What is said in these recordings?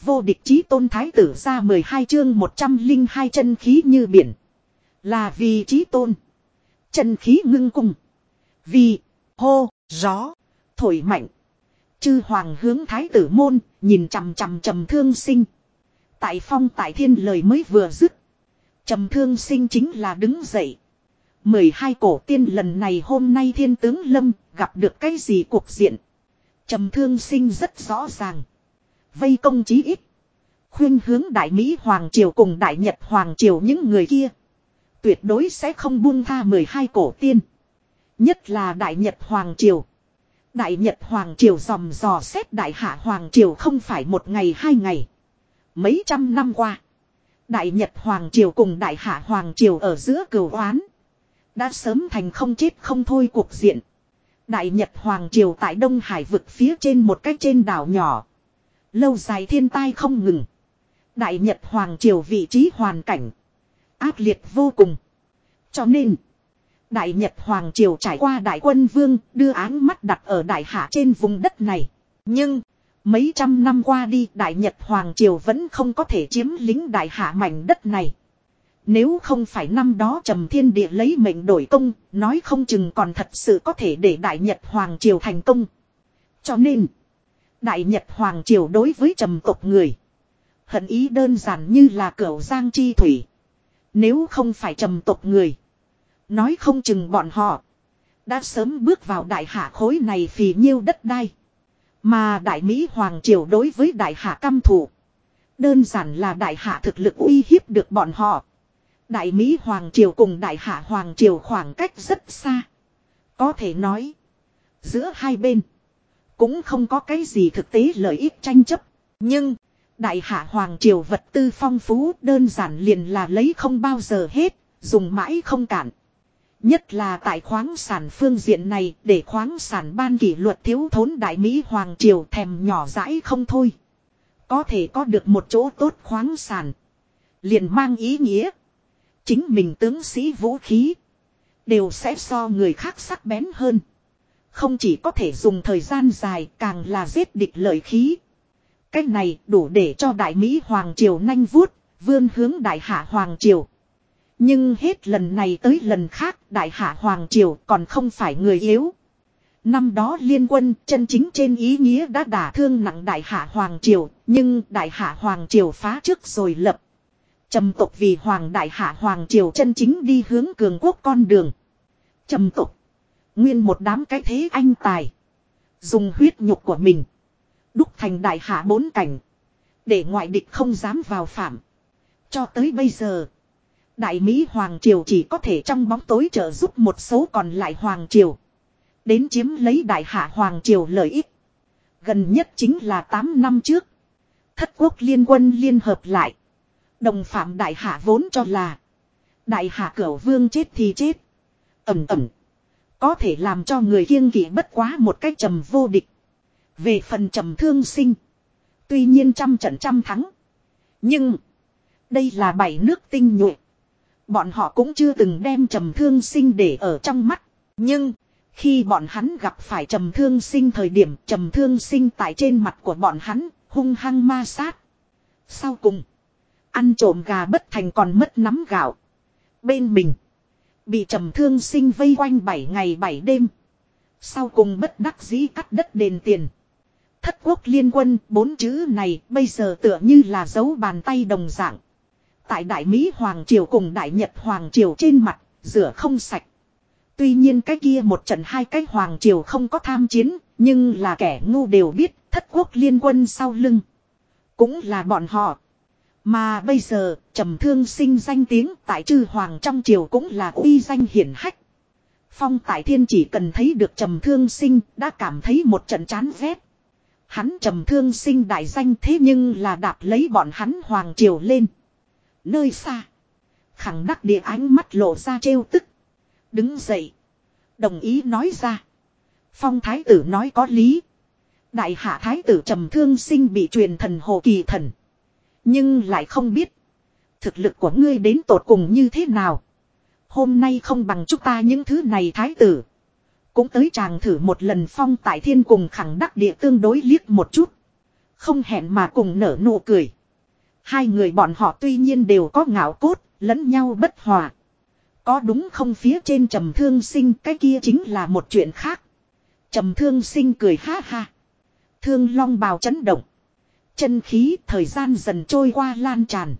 Vô địch chí tôn thái tử ra 12 chương 102 chân khí như biển. Là vì chí tôn. Chân khí ngưng cung. Vì, hô, gió, thổi mạnh. Chư hoàng hướng thái tử môn, nhìn chằm chằm trầm thương sinh. Tại phong tại thiên lời mới vừa dứt. Trầm thương sinh chính là đứng dậy. 12 cổ tiên lần này hôm nay thiên tướng lâm gặp được cái gì cuộc diện. Trầm thương sinh rất rõ ràng. Vây công chí ít. Khuyên hướng Đại Mỹ Hoàng Triều cùng Đại Nhật Hoàng Triều những người kia. Tuyệt đối sẽ không buông tha 12 cổ tiên. Nhất là Đại Nhật Hoàng Triều. Đại Nhật Hoàng Triều dòm dò xét Đại Hạ Hoàng Triều không phải một ngày hai ngày. Mấy trăm năm qua. Đại Nhật Hoàng Triều cùng Đại Hạ Hoàng Triều ở giữa cửu oán. Đã sớm thành không chết không thôi cuộc diện. Đại Nhật Hoàng Triều tại Đông Hải vực phía trên một cái trên đảo nhỏ. Lâu dài thiên tai không ngừng. Đại Nhật Hoàng Triều vị trí hoàn cảnh. Ác liệt vô cùng. Cho nên. Đại Nhật Hoàng Triều trải qua Đại quân Vương đưa áng mắt đặt ở Đại Hạ trên vùng đất này. Nhưng. Mấy trăm năm qua đi Đại Nhật Hoàng Triều vẫn không có thể chiếm lính Đại Hạ mảnh đất này. Nếu không phải năm đó trầm thiên địa lấy mệnh đổi công, nói không chừng còn thật sự có thể để Đại Nhật Hoàng Triều thành công. Cho nên, Đại Nhật Hoàng Triều đối với trầm tộc người. Hận ý đơn giản như là cửa giang chi thủy. Nếu không phải trầm tộc người. Nói không chừng bọn họ. Đã sớm bước vào đại hạ khối này phì nhiêu đất đai. Mà đại Mỹ Hoàng Triều đối với đại hạ căm thủ. Đơn giản là đại hạ thực lực uy hiếp được bọn họ. Đại Mỹ Hoàng Triều cùng Đại Hạ Hoàng Triều khoảng cách rất xa. Có thể nói. Giữa hai bên. Cũng không có cái gì thực tế lợi ích tranh chấp. Nhưng. Đại Hạ Hoàng Triều vật tư phong phú đơn giản liền là lấy không bao giờ hết. Dùng mãi không cản. Nhất là tại khoáng sản phương diện này, để khoáng sản ban kỷ luật thiếu thốn Đại Mỹ Hoàng Triều thèm nhỏ rãi không thôi. Có thể có được một chỗ tốt khoáng sản. Liền mang ý nghĩa. Chính mình tướng sĩ vũ khí. Đều sẽ so người khác sắc bén hơn. Không chỉ có thể dùng thời gian dài càng là giết địch lợi khí. Cách này đủ để cho Đại Mỹ Hoàng Triều nhanh vuốt, vươn hướng Đại Hạ Hoàng Triều. Nhưng hết lần này tới lần khác Đại Hạ Hoàng Triều còn không phải người yếu. Năm đó liên quân chân chính trên ý nghĩa đã đả thương nặng Đại Hạ Hoàng Triều, nhưng Đại Hạ Hoàng Triều phá trước rồi lập trầm tộc vì hoàng đại hạ hoàng triều chân chính đi hướng cường quốc con đường trầm tộc nguyên một đám cái thế anh tài. Dùng huyết nhục của mình. Đúc thành đại hạ bốn cảnh. Để ngoại địch không dám vào phạm. Cho tới bây giờ, đại mỹ hoàng triều chỉ có thể trong bóng tối trợ giúp một số còn lại hoàng triều. Đến chiếm lấy đại hạ hoàng triều lợi ích. Gần nhất chính là 8 năm trước. Thất quốc liên quân liên hợp lại. Đồng phạm đại hạ vốn cho là. Đại hạ cửu vương chết thì chết. Ẩm ẩm. Có thể làm cho người kiêng kỵ bất quá một cách trầm vô địch. Về phần trầm thương sinh. Tuy nhiên trăm trận trăm thắng. Nhưng. Đây là bảy nước tinh nhuệ. Bọn họ cũng chưa từng đem trầm thương sinh để ở trong mắt. Nhưng. Khi bọn hắn gặp phải trầm thương sinh thời điểm, trầm thương sinh tại trên mặt của bọn hắn, hung hăng ma sát. Sau cùng. Ăn trộm gà bất thành còn mất nắm gạo. Bên mình. Bị trầm thương sinh vây quanh 7 ngày 7 đêm. Sau cùng bất đắc dĩ cắt đất đền tiền. Thất quốc liên quân bốn chữ này bây giờ tựa như là dấu bàn tay đồng dạng. Tại Đại Mỹ Hoàng Triều cùng Đại Nhật Hoàng Triều trên mặt, rửa không sạch. Tuy nhiên cái kia một trận hai cái Hoàng Triều không có tham chiến, nhưng là kẻ ngu đều biết thất quốc liên quân sau lưng. Cũng là bọn họ. Mà bây giờ, trầm thương sinh danh tiếng tại chư hoàng trong triều cũng là uy danh hiển hách. Phong tại thiên chỉ cần thấy được trầm thương sinh đã cảm thấy một trận chán ghét. Hắn trầm thương sinh đại danh thế nhưng là đạp lấy bọn hắn hoàng triều lên. Nơi xa. Khẳng đắc địa ánh mắt lộ ra trêu tức. Đứng dậy. Đồng ý nói ra. Phong thái tử nói có lý. Đại hạ thái tử trầm thương sinh bị truyền thần hồ kỳ thần. Nhưng lại không biết. Thực lực của ngươi đến tột cùng như thế nào. Hôm nay không bằng chúng ta những thứ này thái tử. Cũng tới chàng thử một lần phong tại thiên cùng khẳng đắc địa tương đối liếc một chút. Không hẹn mà cùng nở nụ cười. Hai người bọn họ tuy nhiên đều có ngạo cốt, lẫn nhau bất hòa. Có đúng không phía trên trầm thương sinh cái kia chính là một chuyện khác. Trầm thương sinh cười ha ha. Thương long bào chấn động. Chân khí thời gian dần trôi qua lan tràn.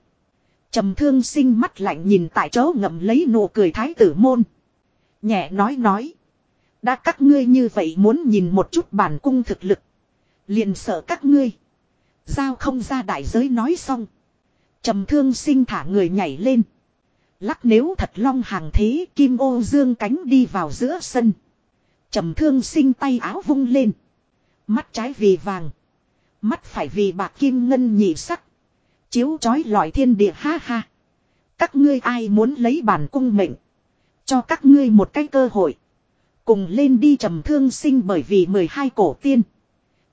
Trầm thương sinh mắt lạnh nhìn tại chỗ ngậm lấy nụ cười thái tử môn. Nhẹ nói nói. Đã các ngươi như vậy muốn nhìn một chút bản cung thực lực. Liền sợ các ngươi. Giao không ra đại giới nói xong. Trầm thương sinh thả người nhảy lên. Lắc nếu thật long hàng thế kim ô dương cánh đi vào giữa sân. Trầm thương sinh tay áo vung lên. Mắt trái vì vàng. Mắt phải vì bạc kim ngân nhị sắc. Chiếu chói lọi thiên địa ha ha. Các ngươi ai muốn lấy bản cung mệnh. Cho các ngươi một cái cơ hội. Cùng lên đi trầm thương sinh bởi vì 12 cổ tiên.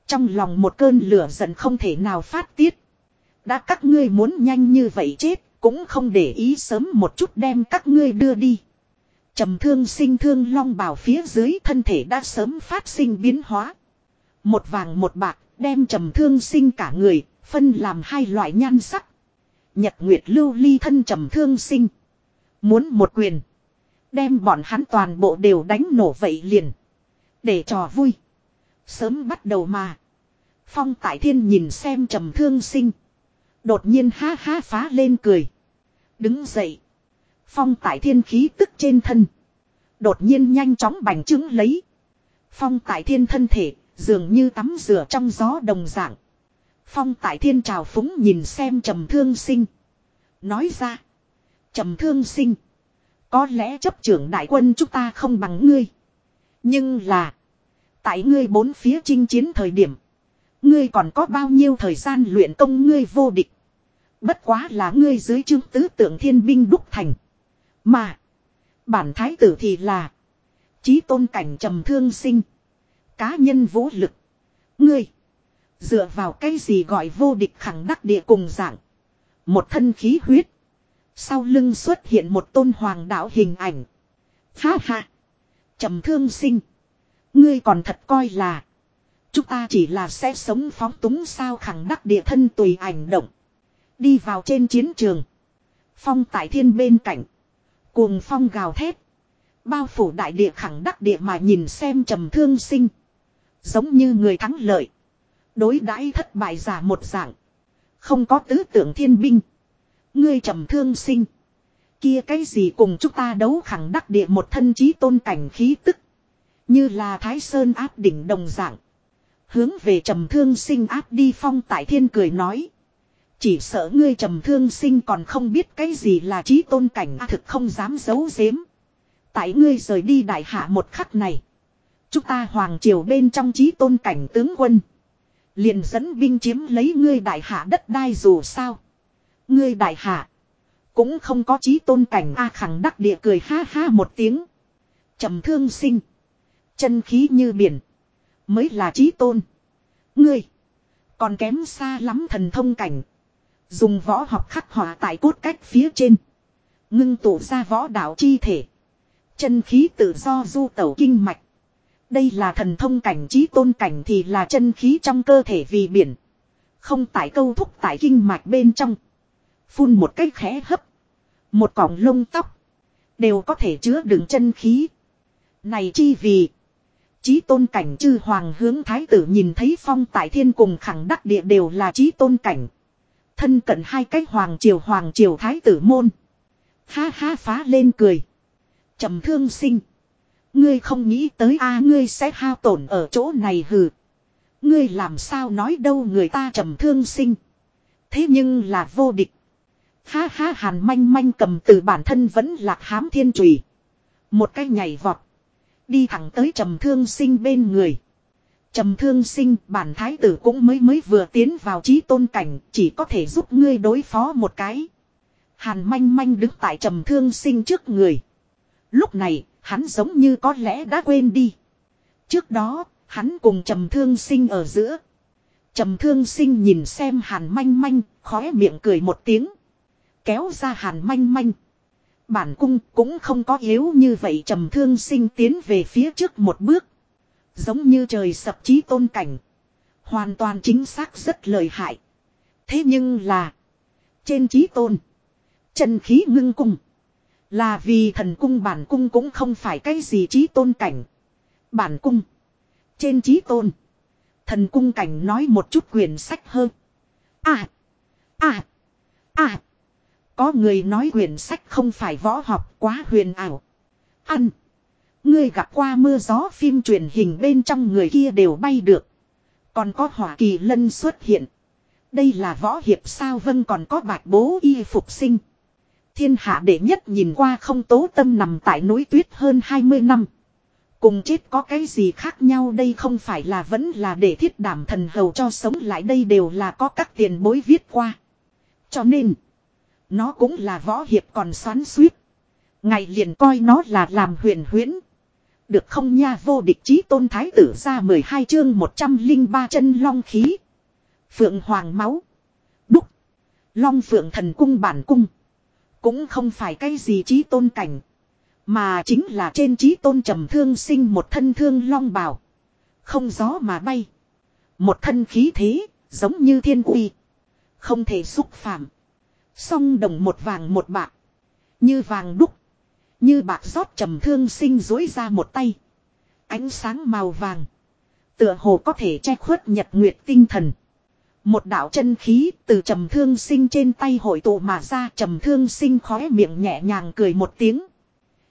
Trong lòng một cơn lửa giận không thể nào phát tiết. Đã các ngươi muốn nhanh như vậy chết, cũng không để ý sớm một chút đem các ngươi đưa đi. Trầm thương sinh thương long bào phía dưới thân thể đã sớm phát sinh biến hóa. Một vàng một bạc, đem trầm thương sinh cả người, phân làm hai loại nhan sắc. Nhật Nguyệt lưu ly thân trầm thương sinh. Muốn một quyền. Đem bọn hắn toàn bộ đều đánh nổ vậy liền. Để trò vui. Sớm bắt đầu mà. Phong tại thiên nhìn xem trầm thương sinh. Đột nhiên ha ha phá lên cười. Đứng dậy. Phong tại thiên khí tức trên thân. Đột nhiên nhanh chóng bành trướng lấy. Phong tại thiên thân thể, dường như tắm rửa trong gió đồng dạng. Phong tại thiên trào phúng nhìn xem trầm thương sinh. Nói ra. Trầm thương sinh. Có lẽ chấp trưởng đại quân chúng ta không bằng ngươi. Nhưng là. Tại ngươi bốn phía chinh chiến thời điểm. Ngươi còn có bao nhiêu thời gian luyện công ngươi vô địch. Bất quá là ngươi dưới chương tứ tượng thiên binh đúc thành. Mà. Bản thái tử thì là. Chí tôn cảnh trầm thương sinh. Cá nhân vũ lực. Ngươi. Dựa vào cái gì gọi vô địch khẳng đắc địa cùng dạng. Một thân khí huyết. Sau lưng xuất hiện một tôn hoàng đạo hình ảnh. Ha ha. trầm thương sinh. Ngươi còn thật coi là. Chúng ta chỉ là sẽ sống phóng túng sao khẳng đắc địa thân tùy ảnh động. Đi vào trên chiến trường. Phong tại thiên bên cạnh. Cuồng phong gào thét. Bao phủ đại địa khẳng đắc địa mà nhìn xem trầm thương sinh. Giống như người thắng lợi. Đối đãi thất bại giả một dạng. Không có tứ tưởng thiên binh. Ngươi trầm thương sinh. Kia cái gì cùng chúng ta đấu khẳng đắc địa một thân trí tôn cảnh khí tức. Như là thái sơn áp đỉnh đồng dạng. Hướng về trầm thương sinh áp đi phong tại thiên cười nói. Chỉ sợ ngươi trầm thương sinh còn không biết cái gì là trí tôn cảnh à, thực không dám giấu giếm. Tại ngươi rời đi đại hạ một khắc này. Chúng ta hoàng triều bên trong trí tôn cảnh tướng quân. Liền dẫn binh chiếm lấy ngươi đại hạ đất đai dù sao. Ngươi đại hạ. Cũng không có trí tôn cảnh A khẳng đắc địa cười ha ha một tiếng. trầm thương sinh. Chân khí như biển. Mới là trí tôn. Ngươi. Còn kém xa lắm thần thông cảnh. Dùng võ học khắc họa tại cốt cách phía trên. Ngưng tụ ra võ đạo chi thể. Chân khí tự do du tẩu kinh mạch. Đây là thần thông cảnh trí tôn cảnh thì là chân khí trong cơ thể vì biển. Không tải câu thúc tại kinh mạch bên trong. Phun một cách khẽ hấp. Một cọng lông tóc. Đều có thể chứa đựng chân khí. Này chi vì. trí tôn cảnh chư hoàng hướng thái tử nhìn thấy phong tại thiên cùng khẳng đắc địa đều là trí tôn cảnh. Thân cận hai cái hoàng triều hoàng triều thái tử môn. Ha ha phá lên cười. trầm thương sinh. Ngươi không nghĩ tới a, ngươi sẽ hao tổn ở chỗ này hừ. Ngươi làm sao nói đâu người ta trầm thương sinh. Thế nhưng là vô địch. Ha ha, hàn manh manh cầm từ bản thân vẫn lạc hám thiên trùy. Một cái nhảy vọt. Đi thẳng tới trầm thương sinh bên người. Trầm thương sinh, bản thái tử cũng mới mới vừa tiến vào trí tôn cảnh, chỉ có thể giúp ngươi đối phó một cái. Hàn manh manh đứng tại trầm thương sinh trước người. Lúc này hắn giống như có lẽ đã quên đi. Trước đó, hắn cùng trầm thương sinh ở giữa. Trầm thương sinh nhìn xem hàn manh manh, khóe miệng cười một tiếng. Kéo ra hàn manh manh. Bản cung cũng không có yếu như vậy, trầm thương sinh tiến về phía trước một bước. Giống như trời sập trí tôn cảnh. Hoàn toàn chính xác rất lợi hại. Thế nhưng là. Trên trí tôn. Chân khí ngưng cung. Là vì thần cung bản cung cũng không phải cái gì trí tôn cảnh. Bản cung. Trên trí tôn. Thần cung cảnh nói một chút quyển sách hơn. À. À. À. Có người nói quyển sách không phải võ học quá huyền ảo. Ăn. Ngươi gặp qua mưa gió phim truyền hình bên trong người kia đều bay được. Còn có hỏa kỳ lân xuất hiện. Đây là võ hiệp sao vân còn có bạch bố y phục sinh. Thiên hạ đệ nhất nhìn qua không tố tâm nằm tại núi tuyết hơn 20 năm. Cùng chết có cái gì khác nhau đây không phải là vẫn là để thiết đảm thần hầu cho sống lại đây đều là có các tiền bối viết qua. Cho nên, nó cũng là võ hiệp còn xoắn suýt. Ngày liền coi nó là làm huyền huyễn. Được không nha vô địch chí tôn thái tử ra 12 chương 103 chân long khí. Phượng hoàng máu. Đúc. Long phượng thần cung bản cung. Cũng không phải cái gì chí tôn cảnh. Mà chính là trên chí tôn trầm thương sinh một thân thương long bào. Không gió mà bay. Một thân khí thế, giống như thiên uy. Không thể xúc phạm. Song đồng một vàng một bạc. Như vàng đúc. Như bạc rót trầm thương sinh dối ra một tay. Ánh sáng màu vàng. Tựa hồ có thể che khuất nhật nguyệt tinh thần. Một đạo chân khí từ trầm thương sinh trên tay hội tụ mà ra trầm thương sinh khóe miệng nhẹ nhàng cười một tiếng.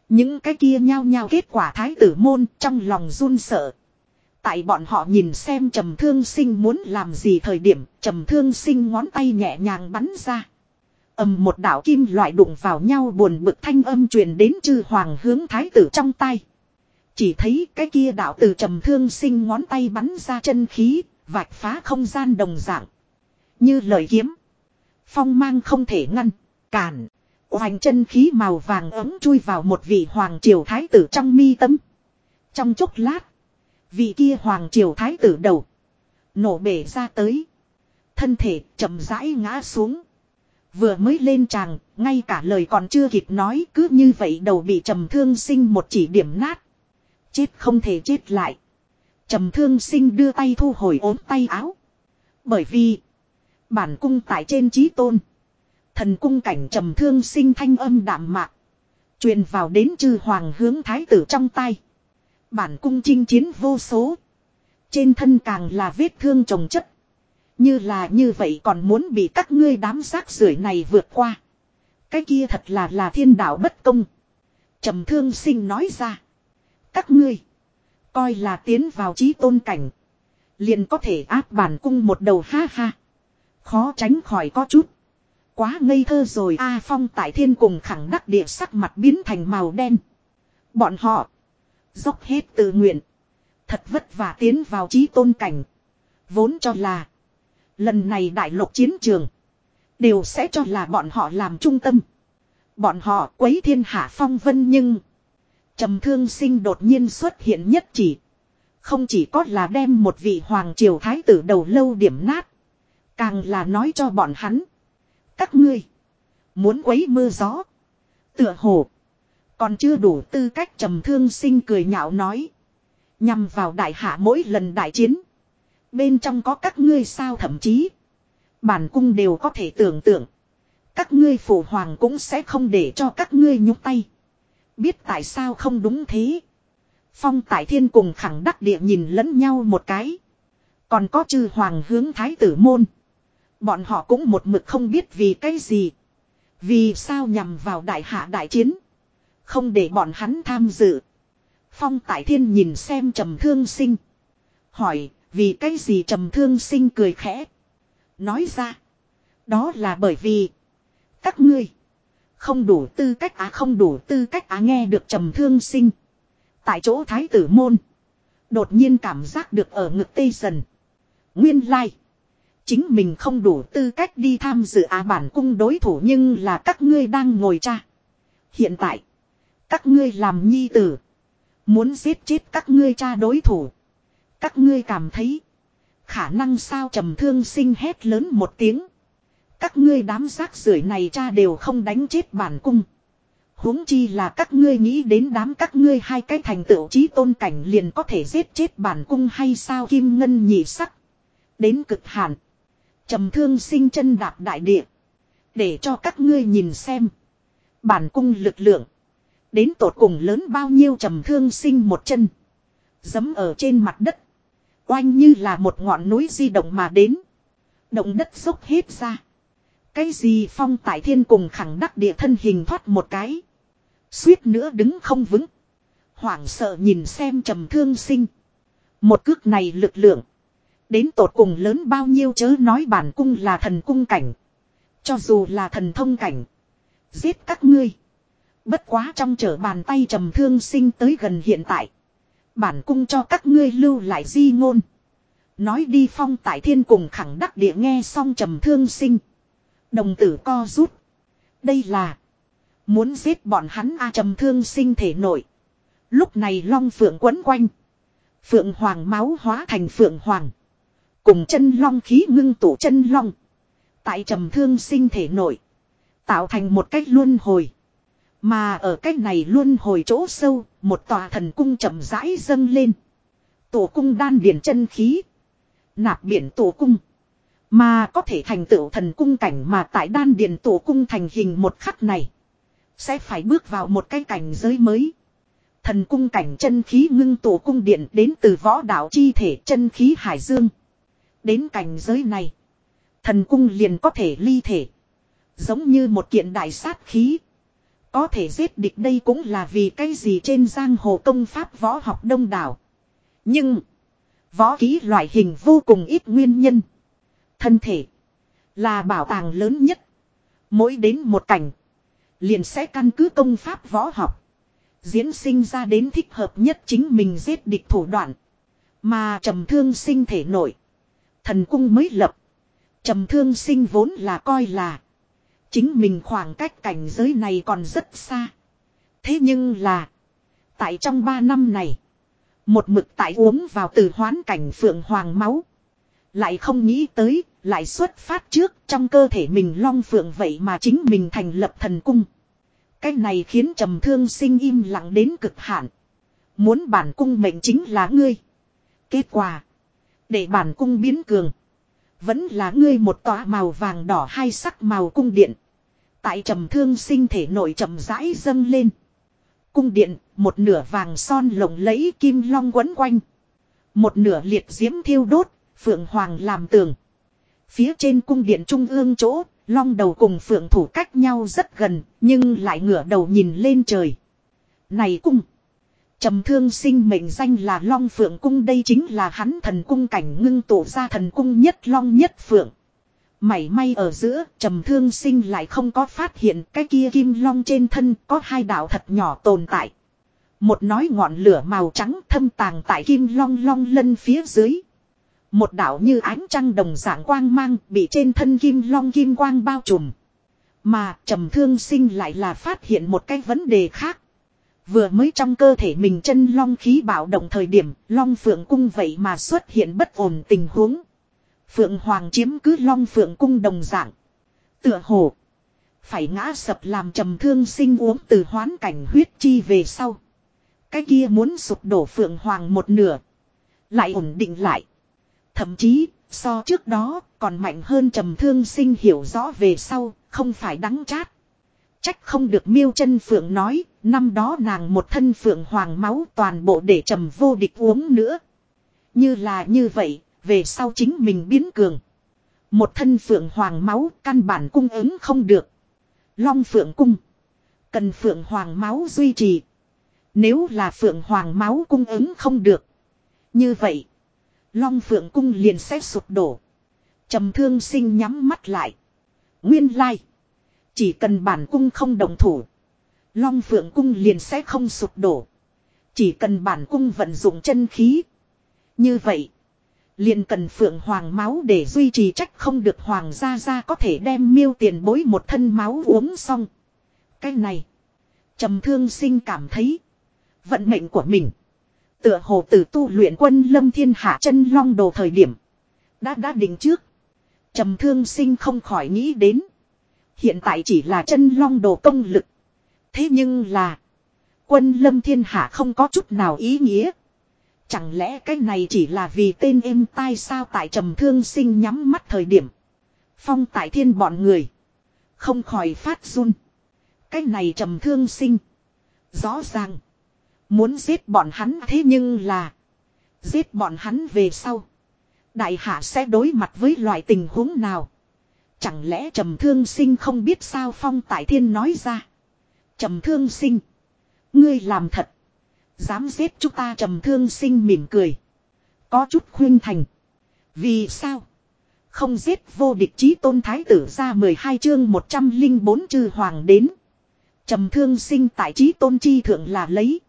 Những cái kia nhao nhao kết quả thái tử môn trong lòng run sợ. Tại bọn họ nhìn xem trầm thương sinh muốn làm gì thời điểm trầm thương sinh ngón tay nhẹ nhàng bắn ra ầm một đạo kim loại đụng vào nhau buồn bực thanh âm truyền đến chư hoàng hướng thái tử trong tay. Chỉ thấy cái kia đạo từ trầm thương sinh ngón tay bắn ra chân khí, vạch phá không gian đồng dạng. Như lời kiếm. Phong mang không thể ngăn, cản. Hoành chân khí màu vàng ấm chui vào một vị hoàng triều thái tử trong mi tâm. Trong chốc lát, vị kia hoàng triều thái tử đầu. Nổ bể ra tới. Thân thể chậm rãi ngã xuống. Vừa mới lên tràng, ngay cả lời còn chưa kịp nói cứ như vậy đầu bị trầm thương sinh một chỉ điểm nát. Chết không thể chết lại. Trầm thương sinh đưa tay thu hồi ốm tay áo. Bởi vì, bản cung tại trên trí tôn. Thần cung cảnh trầm thương sinh thanh âm đạm mạc. truyền vào đến chư hoàng hướng thái tử trong tay. Bản cung chinh chiến vô số. Trên thân càng là vết thương trồng chất. Như là như vậy còn muốn bị các ngươi đám xác rưởi này vượt qua. Cái kia thật là là thiên đạo bất công. trầm thương sinh nói ra. Các ngươi. Coi là tiến vào trí tôn cảnh. Liền có thể áp bản cung một đầu ha ha. Khó tránh khỏi có chút. Quá ngây thơ rồi, A Phong tại thiên cùng khẳng đắc địa sắc mặt biến thành màu đen. Bọn họ. Dốc hết tự nguyện. Thật vất vả tiến vào trí tôn cảnh. Vốn cho là. Lần này đại lục chiến trường. Đều sẽ cho là bọn họ làm trung tâm. Bọn họ quấy thiên hạ phong vân nhưng trầm thương sinh đột nhiên xuất hiện nhất chỉ. Không chỉ có là đem một vị hoàng triều thái tử đầu lâu điểm nát. Càng là nói cho bọn hắn. Các ngươi. Muốn quấy mưa gió. Tựa hồ. Còn chưa đủ tư cách trầm thương sinh cười nhạo nói. Nhằm vào đại hạ mỗi lần đại chiến. Bên trong có các ngươi sao thậm chí. Bản cung đều có thể tưởng tượng. Các ngươi phụ hoàng cũng sẽ không để cho các ngươi nhúc tay. Biết tại sao không đúng thế. Phong tại thiên cùng khẳng đắc địa nhìn lẫn nhau một cái. Còn có chư hoàng hướng thái tử môn. Bọn họ cũng một mực không biết vì cái gì. Vì sao nhằm vào đại hạ đại chiến. Không để bọn hắn tham dự. Phong tại thiên nhìn xem trầm thương sinh. Hỏi, vì cái gì trầm thương sinh cười khẽ. Nói ra. Đó là bởi vì. Các ngươi. Không đủ tư cách á, không đủ tư cách á nghe được trầm thương sinh. Tại chỗ thái tử môn. Đột nhiên cảm giác được ở ngực tây dần. Nguyên lai. Chính mình không đủ tư cách đi tham dự á bản cung đối thủ nhưng là các ngươi đang ngồi cha. Hiện tại. Các ngươi làm nhi tử. Muốn giết chết các ngươi cha đối thủ. Các ngươi cảm thấy. Khả năng sao trầm thương sinh hét lớn một tiếng. Các ngươi đám rác rưởi này cha đều không đánh chết bản cung. huống chi là các ngươi nghĩ đến đám các ngươi hai cái thành tựu trí tôn cảnh liền có thể giết chết bản cung hay sao kim ngân nhị sắc. Đến cực hạn. trầm thương sinh chân đạp đại địa. Để cho các ngươi nhìn xem. Bản cung lực lượng. Đến tột cùng lớn bao nhiêu trầm thương sinh một chân. Dấm ở trên mặt đất. Oanh như là một ngọn núi di động mà đến. Động đất dốc hết ra. Cái gì phong tại thiên cùng khẳng đắc địa thân hình thoát một cái. Suýt nữa đứng không vững. Hoảng sợ nhìn xem trầm thương sinh. Một cước này lực lượng. Đến tột cùng lớn bao nhiêu chớ nói bản cung là thần cung cảnh. Cho dù là thần thông cảnh. Giết các ngươi. Bất quá trong trở bàn tay trầm thương sinh tới gần hiện tại. Bản cung cho các ngươi lưu lại di ngôn. Nói đi phong tại thiên cùng khẳng đắc địa nghe xong trầm thương sinh. Đồng tử co rút. Đây là. Muốn giết bọn hắn a trầm thương sinh thể nội. Lúc này long phượng quấn quanh. Phượng hoàng máu hóa thành phượng hoàng. Cùng chân long khí ngưng tụ chân long. Tại trầm thương sinh thể nội. Tạo thành một cách luân hồi. Mà ở cách này luân hồi chỗ sâu. Một tòa thần cung chậm rãi dâng lên. Tổ cung đan điển chân khí. Nạp biển tổ cung. Mà có thể thành tựu thần cung cảnh mà tại đan điền tổ cung thành hình một khắc này. Sẽ phải bước vào một cái cảnh giới mới. Thần cung cảnh chân khí ngưng tổ cung điện đến từ võ đạo chi thể chân khí hải dương. Đến cảnh giới này. Thần cung liền có thể ly thể. Giống như một kiện đại sát khí. Có thể giết địch đây cũng là vì cái gì trên giang hồ công pháp võ học đông đảo. Nhưng. Võ ký loại hình vô cùng ít nguyên nhân. Thân thể. Là bảo tàng lớn nhất. Mỗi đến một cảnh. Liền sẽ căn cứ công pháp võ học. Diễn sinh ra đến thích hợp nhất chính mình giết địch thủ đoạn. Mà trầm thương sinh thể nổi. Thần cung mới lập. Trầm thương sinh vốn là coi là. Chính mình khoảng cách cảnh giới này còn rất xa. Thế nhưng là. Tại trong ba năm này. Một mực tại uống vào từ hoán cảnh phượng hoàng máu. Lại không nghĩ tới, lại xuất phát trước trong cơ thể mình long phượng vậy mà chính mình thành lập thần cung. Cái này khiến trầm thương sinh im lặng đến cực hạn. Muốn bản cung mệnh chính là ngươi. Kết quả. Để bản cung biến cường. Vẫn là ngươi một tòa màu vàng đỏ hai sắc màu cung điện. Tại trầm thương sinh thể nội trầm rãi dâng lên. Cung điện, một nửa vàng son lồng lẫy kim long quấn quanh. Một nửa liệt diễm thiêu đốt, phượng hoàng làm tường. Phía trên cung điện trung ương chỗ, long đầu cùng phượng thủ cách nhau rất gần, nhưng lại ngửa đầu nhìn lên trời. Này cung! trầm thương sinh mệnh danh là long phượng cung đây chính là hắn thần cung cảnh ngưng tổ ra thần cung nhất long nhất phượng. Mảy may ở giữa, trầm thương sinh lại không có phát hiện cái kia kim long trên thân có hai đạo thật nhỏ tồn tại. Một nói ngọn lửa màu trắng thâm tàng tại kim long long lân phía dưới. Một đạo như ánh trăng đồng dạng quang mang bị trên thân kim long kim quang bao trùm. Mà trầm thương sinh lại là phát hiện một cái vấn đề khác. Vừa mới trong cơ thể mình chân long khí bạo động thời điểm, long phượng cung vậy mà xuất hiện bất ổn tình huống. Phượng Hoàng chiếm cứ long phượng cung đồng dạng. Tựa hồ. Phải ngã sập làm trầm thương sinh uống từ hoán cảnh huyết chi về sau. Cái kia muốn sụp đổ Phượng Hoàng một nửa. Lại ổn định lại. Thậm chí, so trước đó, còn mạnh hơn trầm thương sinh hiểu rõ về sau, không phải đắng chát. Trách không được miêu chân Phượng nói, năm đó nàng một thân Phượng Hoàng máu toàn bộ để trầm vô địch uống nữa. Như là như vậy, về sau chính mình biến cường. Một thân phượng hoàng máu căn bản cung ứng không được. Long phượng cung. Cần phượng hoàng máu duy trì. Nếu là phượng hoàng máu cung ứng không được. Như vậy. Long phượng cung liền sẽ sụp đổ. trầm thương sinh nhắm mắt lại. Nguyên lai. Chỉ cần bản cung không đồng thủ. Long phượng cung liền sẽ không sụp đổ. Chỉ cần bản cung vận dụng chân khí. Như vậy, liền cần phượng hoàng máu để duy trì trách không được hoàng gia gia có thể đem miêu tiền bối một thân máu uống xong. Cái này. trầm thương sinh cảm thấy. Vận mệnh của mình. Tựa hồ từ tu luyện quân lâm thiên hạ chân long đồ thời điểm. Đã đã định trước. trầm thương sinh không khỏi nghĩ đến. Hiện tại chỉ là chân long đồ công lực. Thế nhưng là. Quân lâm thiên hạ không có chút nào ý nghĩa. Chẳng lẽ cái này chỉ là vì tên êm tai sao tại trầm thương sinh nhắm mắt thời điểm. Phong tại thiên bọn người. Không khỏi phát run. Cái này trầm thương sinh. Rõ ràng. Muốn giết bọn hắn thế nhưng là. Giết bọn hắn về sau. Đại hạ sẽ đối mặt với loại tình huống nào. Chẳng lẽ trầm thương sinh không biết sao phong tại thiên nói ra. Trầm thương sinh. Ngươi làm thật. Dám giết chúng ta trầm thương sinh mỉm cười. Có chút khuyên thành. Vì sao? Không giết vô địch chí tôn thái tử ra 12 chương 104 chư hoàng đến. Trầm thương sinh tại chí tôn chi thượng là lấy.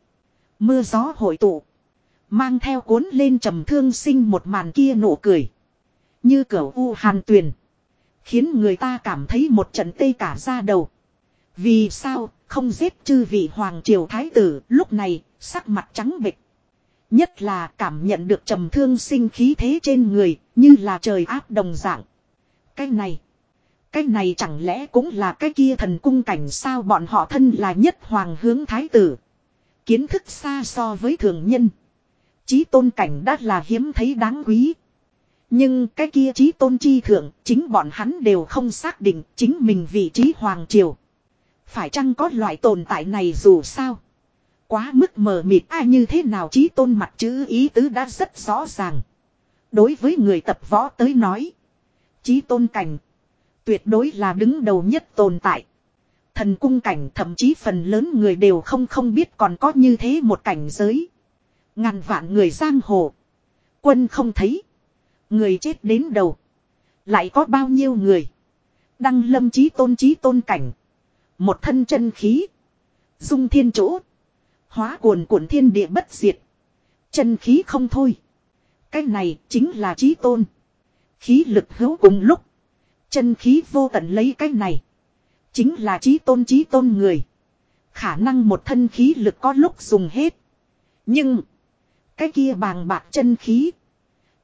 Mưa gió hội tụ. Mang theo cuốn lên trầm thương sinh một màn kia nụ cười. Như cửa u hàn tuyền. Khiến người ta cảm thấy một trận tê cả ra đầu. Vì sao không giết chư vị hoàng triều thái tử, lúc này sắc mặt trắng bệch. Nhất là cảm nhận được trầm thương sinh khí thế trên người, như là trời áp đồng dạng. Cái này. Cái này chẳng lẽ cũng là cái kia thần cung cảnh sao bọn họ thân là nhất hoàng hướng thái tử. Kiến thức xa so với thường nhân. Chí tôn cảnh đã là hiếm thấy đáng quý. Nhưng cái kia chí tôn chi thượng, chính bọn hắn đều không xác định chính mình vị trí hoàng triều. Phải chăng có loại tồn tại này dù sao? Quá mức mờ mịt ai như thế nào chí tôn mặt chữ ý tứ đã rất rõ ràng. Đối với người tập võ tới nói. Chí tôn cảnh. Tuyệt đối là đứng đầu nhất tồn tại. Thần cung cảnh, thậm chí phần lớn người đều không không biết còn có như thế một cảnh giới. Ngàn vạn người giang hồ. Quân không thấy. Người chết đến đầu. Lại có bao nhiêu người. Đăng lâm chí tôn chí tôn cảnh. Một thân chân khí. Dung thiên chỗ. Hóa cuồn cuộn thiên địa bất diệt. Chân khí không thôi. Cái này chính là chí tôn. Khí lực hữu cùng lúc. Chân khí vô tận lấy cái này. Chính là chí tôn chí tôn người. Khả năng một thân khí lực có lúc dùng hết. Nhưng. Cái kia bàng bạc chân khí.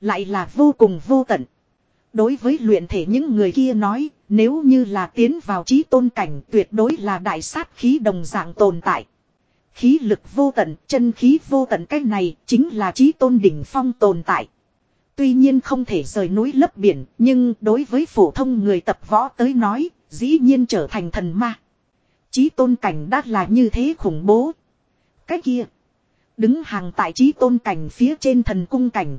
Lại là vô cùng vô tận. Đối với luyện thể những người kia nói, nếu như là tiến vào trí tôn cảnh tuyệt đối là đại sát khí đồng dạng tồn tại. Khí lực vô tận, chân khí vô tận cái này chính là trí tôn đỉnh phong tồn tại. Tuy nhiên không thể rời núi lấp biển, nhưng đối với phổ thông người tập võ tới nói, dĩ nhiên trở thành thần ma. Chí tôn cảnh đã là như thế khủng bố. Cái kia, đứng hàng tại chí tôn cảnh phía trên thần cung cảnh.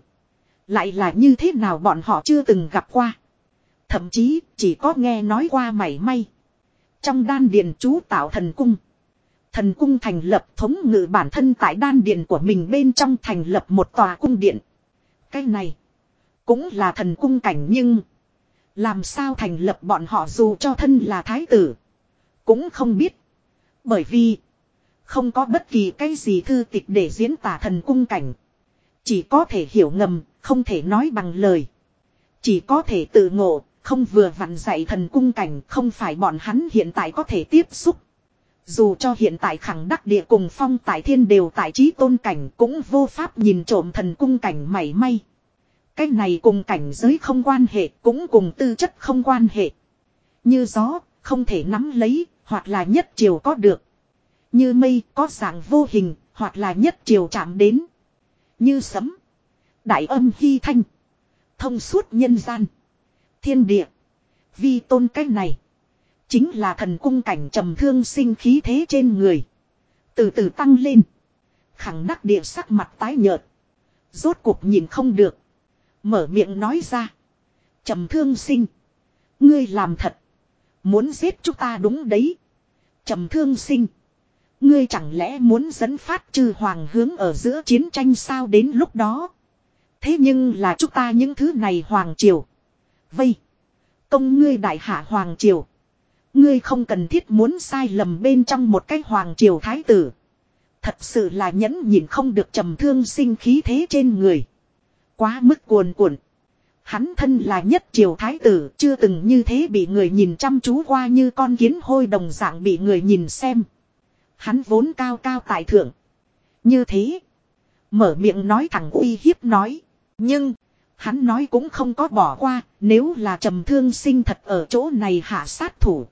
Lại là như thế nào bọn họ chưa từng gặp qua. Thậm chí chỉ có nghe nói qua mảy may. Trong đan điền chú tạo thần cung. Thần cung thành lập thống ngự bản thân tại đan điền của mình bên trong thành lập một tòa cung điện. Cái này cũng là thần cung cảnh nhưng làm sao thành lập bọn họ dù cho thân là thái tử cũng không biết. Bởi vì không có bất kỳ cái gì thư tịch để diễn tả thần cung cảnh. Chỉ có thể hiểu ngầm, không thể nói bằng lời. Chỉ có thể tự ngộ, không vừa vặn dạy thần cung cảnh không phải bọn hắn hiện tại có thể tiếp xúc. Dù cho hiện tại khẳng đắc địa cùng phong tại thiên đều tại trí tôn cảnh cũng vô pháp nhìn trộm thần cung cảnh mảy may. Cái này cùng cảnh giới không quan hệ cũng cùng tư chất không quan hệ. Như gió, không thể nắm lấy, hoặc là nhất chiều có được. Như mây có dạng vô hình, hoặc là nhất chiều chạm đến. Như sấm. Đại âm hy thanh. Thông suốt nhân gian. Thiên địa. Vi tôn cách này. Chính là thần cung cảnh trầm thương sinh khí thế trên người. Từ từ tăng lên. Khẳng đắc địa sắc mặt tái nhợt. Rốt cuộc nhìn không được. Mở miệng nói ra. trầm thương sinh. Ngươi làm thật. Muốn giết chúng ta đúng đấy. trầm thương sinh. Ngươi chẳng lẽ muốn dẫn phát chư hoàng hướng ở giữa chiến tranh sao đến lúc đó. Thế nhưng là chúng ta những thứ này hoàng triều. Vây. Công ngươi đại hạ hoàng triều. Ngươi không cần thiết muốn sai lầm bên trong một cái hoàng triều thái tử. Thật sự là nhẫn nhịn không được trầm thương sinh khí thế trên người. Quá mức cuồn cuộn. Hắn thân là nhất triều thái tử, chưa từng như thế bị người nhìn chăm chú qua như con kiến hôi đồng dạng bị người nhìn xem. Hắn vốn cao cao tại thượng. Như thế. Mở miệng nói thẳng uy hiếp nói. Nhưng. Hắn nói cũng không có bỏ qua. Nếu là trầm thương sinh thật ở chỗ này hạ sát thủ.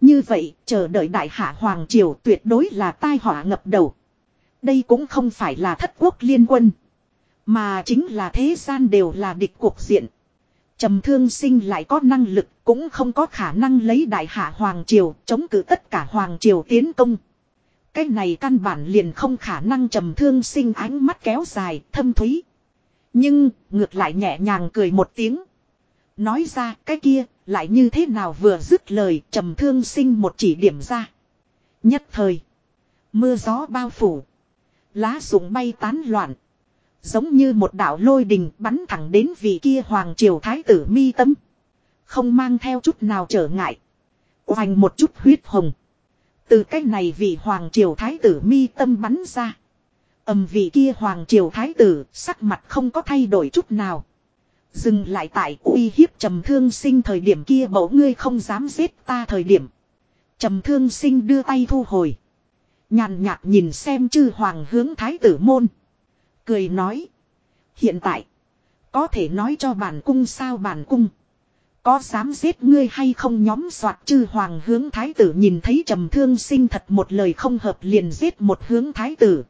Như vậy, chờ đợi đại hạ Hoàng Triều tuyệt đối là tai họa ngập đầu. Đây cũng không phải là thất quốc liên quân. Mà chính là thế gian đều là địch cuộc diện. Trầm thương sinh lại có năng lực cũng không có khả năng lấy đại hạ Hoàng Triều chống cự tất cả Hoàng Triều tiến công. Cái này căn bản liền không khả năng trầm thương sinh ánh mắt kéo dài, thâm thúy. Nhưng, ngược lại nhẹ nhàng cười một tiếng. Nói ra cái kia, lại như thế nào vừa dứt lời trầm thương sinh một chỉ điểm ra. Nhất thời, mưa gió bao phủ. Lá rụng bay tán loạn. Giống như một đạo lôi đình bắn thẳng đến vị kia hoàng triều thái tử mi tâm. Không mang theo chút nào trở ngại. Hoành một chút huyết hồng. Từ cách này vị hoàng triều thái tử mi tâm bắn ra. ầm vị kia hoàng triều thái tử, sắc mặt không có thay đổi chút nào. Dừng lại tại uy hiếp trầm thương sinh thời điểm kia bổ ngươi không dám giết ta thời điểm. Trầm thương sinh đưa tay thu hồi. Nhàn nhạt nhìn xem chư hoàng hướng thái tử môn. Cười nói. Hiện tại. Có thể nói cho bản cung sao bản cung. Có dám giết ngươi hay không nhóm soạt chư hoàng hướng thái tử nhìn thấy trầm thương sinh thật một lời không hợp liền giết một hướng thái tử.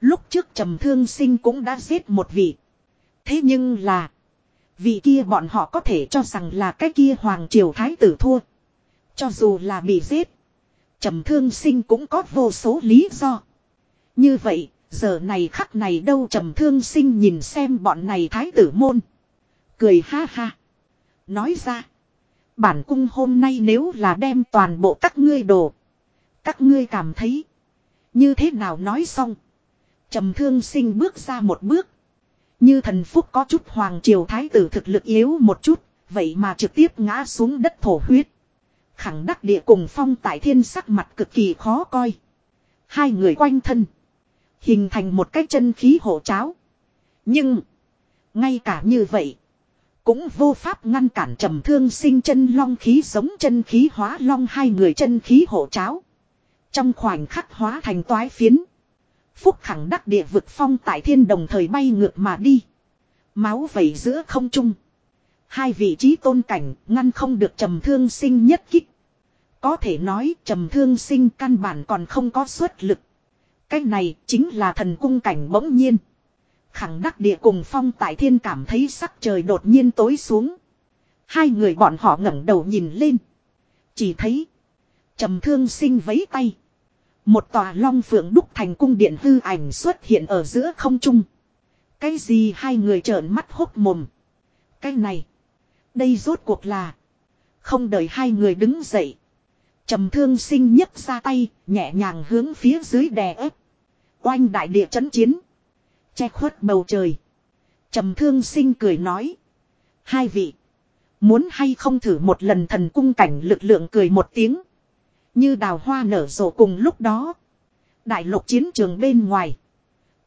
Lúc trước trầm thương sinh cũng đã giết một vị. Thế nhưng là. Vị kia bọn họ có thể cho rằng là cái kia hoàng triều thái tử thua. Cho dù là bị giết. trầm thương sinh cũng có vô số lý do. Như vậy, giờ này khắc này đâu trầm thương sinh nhìn xem bọn này thái tử môn. Cười ha ha. Nói ra. Bản cung hôm nay nếu là đem toàn bộ các ngươi đồ. Các ngươi cảm thấy. Như thế nào nói xong. trầm thương sinh bước ra một bước. Như thần phúc có chút hoàng triều thái tử thực lực yếu một chút. Vậy mà trực tiếp ngã xuống đất thổ huyết. Khẳng đắc địa cùng phong tại thiên sắc mặt cực kỳ khó coi. Hai người quanh thân. Hình thành một cái chân khí hộ cháo. Nhưng. Ngay cả như vậy. Cũng vô pháp ngăn cản trầm thương sinh chân long khí giống chân khí hóa long hai người chân khí hộ cháo. Trong khoảnh khắc hóa thành toái phiến. Phúc khẳng đắc địa vực phong tại thiên đồng thời bay ngược mà đi. Máu vẩy giữa không trung. Hai vị trí tôn cảnh ngăn không được trầm thương sinh nhất kích. Có thể nói trầm thương sinh căn bản còn không có suất lực. Cái này chính là thần cung cảnh bỗng nhiên. Khẳng đắc địa cùng phong tại thiên cảm thấy sắc trời đột nhiên tối xuống. Hai người bọn họ ngẩng đầu nhìn lên. Chỉ thấy. trầm thương sinh vấy tay. Một tòa long phượng đúc thành cung điện hư ảnh xuất hiện ở giữa không trung. Cái gì hai người trợn mắt hốt mồm. Cái này. Đây rốt cuộc là. Không đợi hai người đứng dậy. trầm thương sinh nhấc ra tay, nhẹ nhàng hướng phía dưới đè ép. Oanh đại địa chấn chiến. Che khuất bầu trời. trầm thương sinh cười nói. Hai vị. Muốn hay không thử một lần thần cung cảnh lực lượng cười một tiếng. Như đào hoa nở rộ cùng lúc đó. Đại lục chiến trường bên ngoài.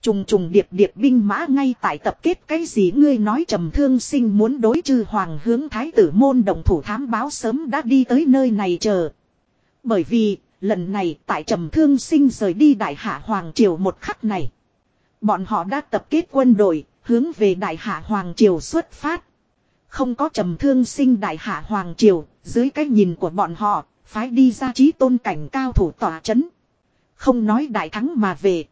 Trùng trùng điệp điệp binh mã ngay tại tập kết cái gì ngươi nói trầm thương sinh muốn đối chư hoàng hướng thái tử môn đồng thủ thám báo sớm đã đi tới nơi này chờ. Bởi vì, lần này tại trầm thương sinh rời đi đại hạ hoàng triều một khắc này. Bọn họ đã tập kết quân đội, hướng về đại hạ hoàng triều xuất phát. Không có trầm thương sinh đại hạ hoàng triều, dưới cái nhìn của bọn họ, phái đi ra trí tôn cảnh cao thủ tỏa chấn. Không nói đại thắng mà về.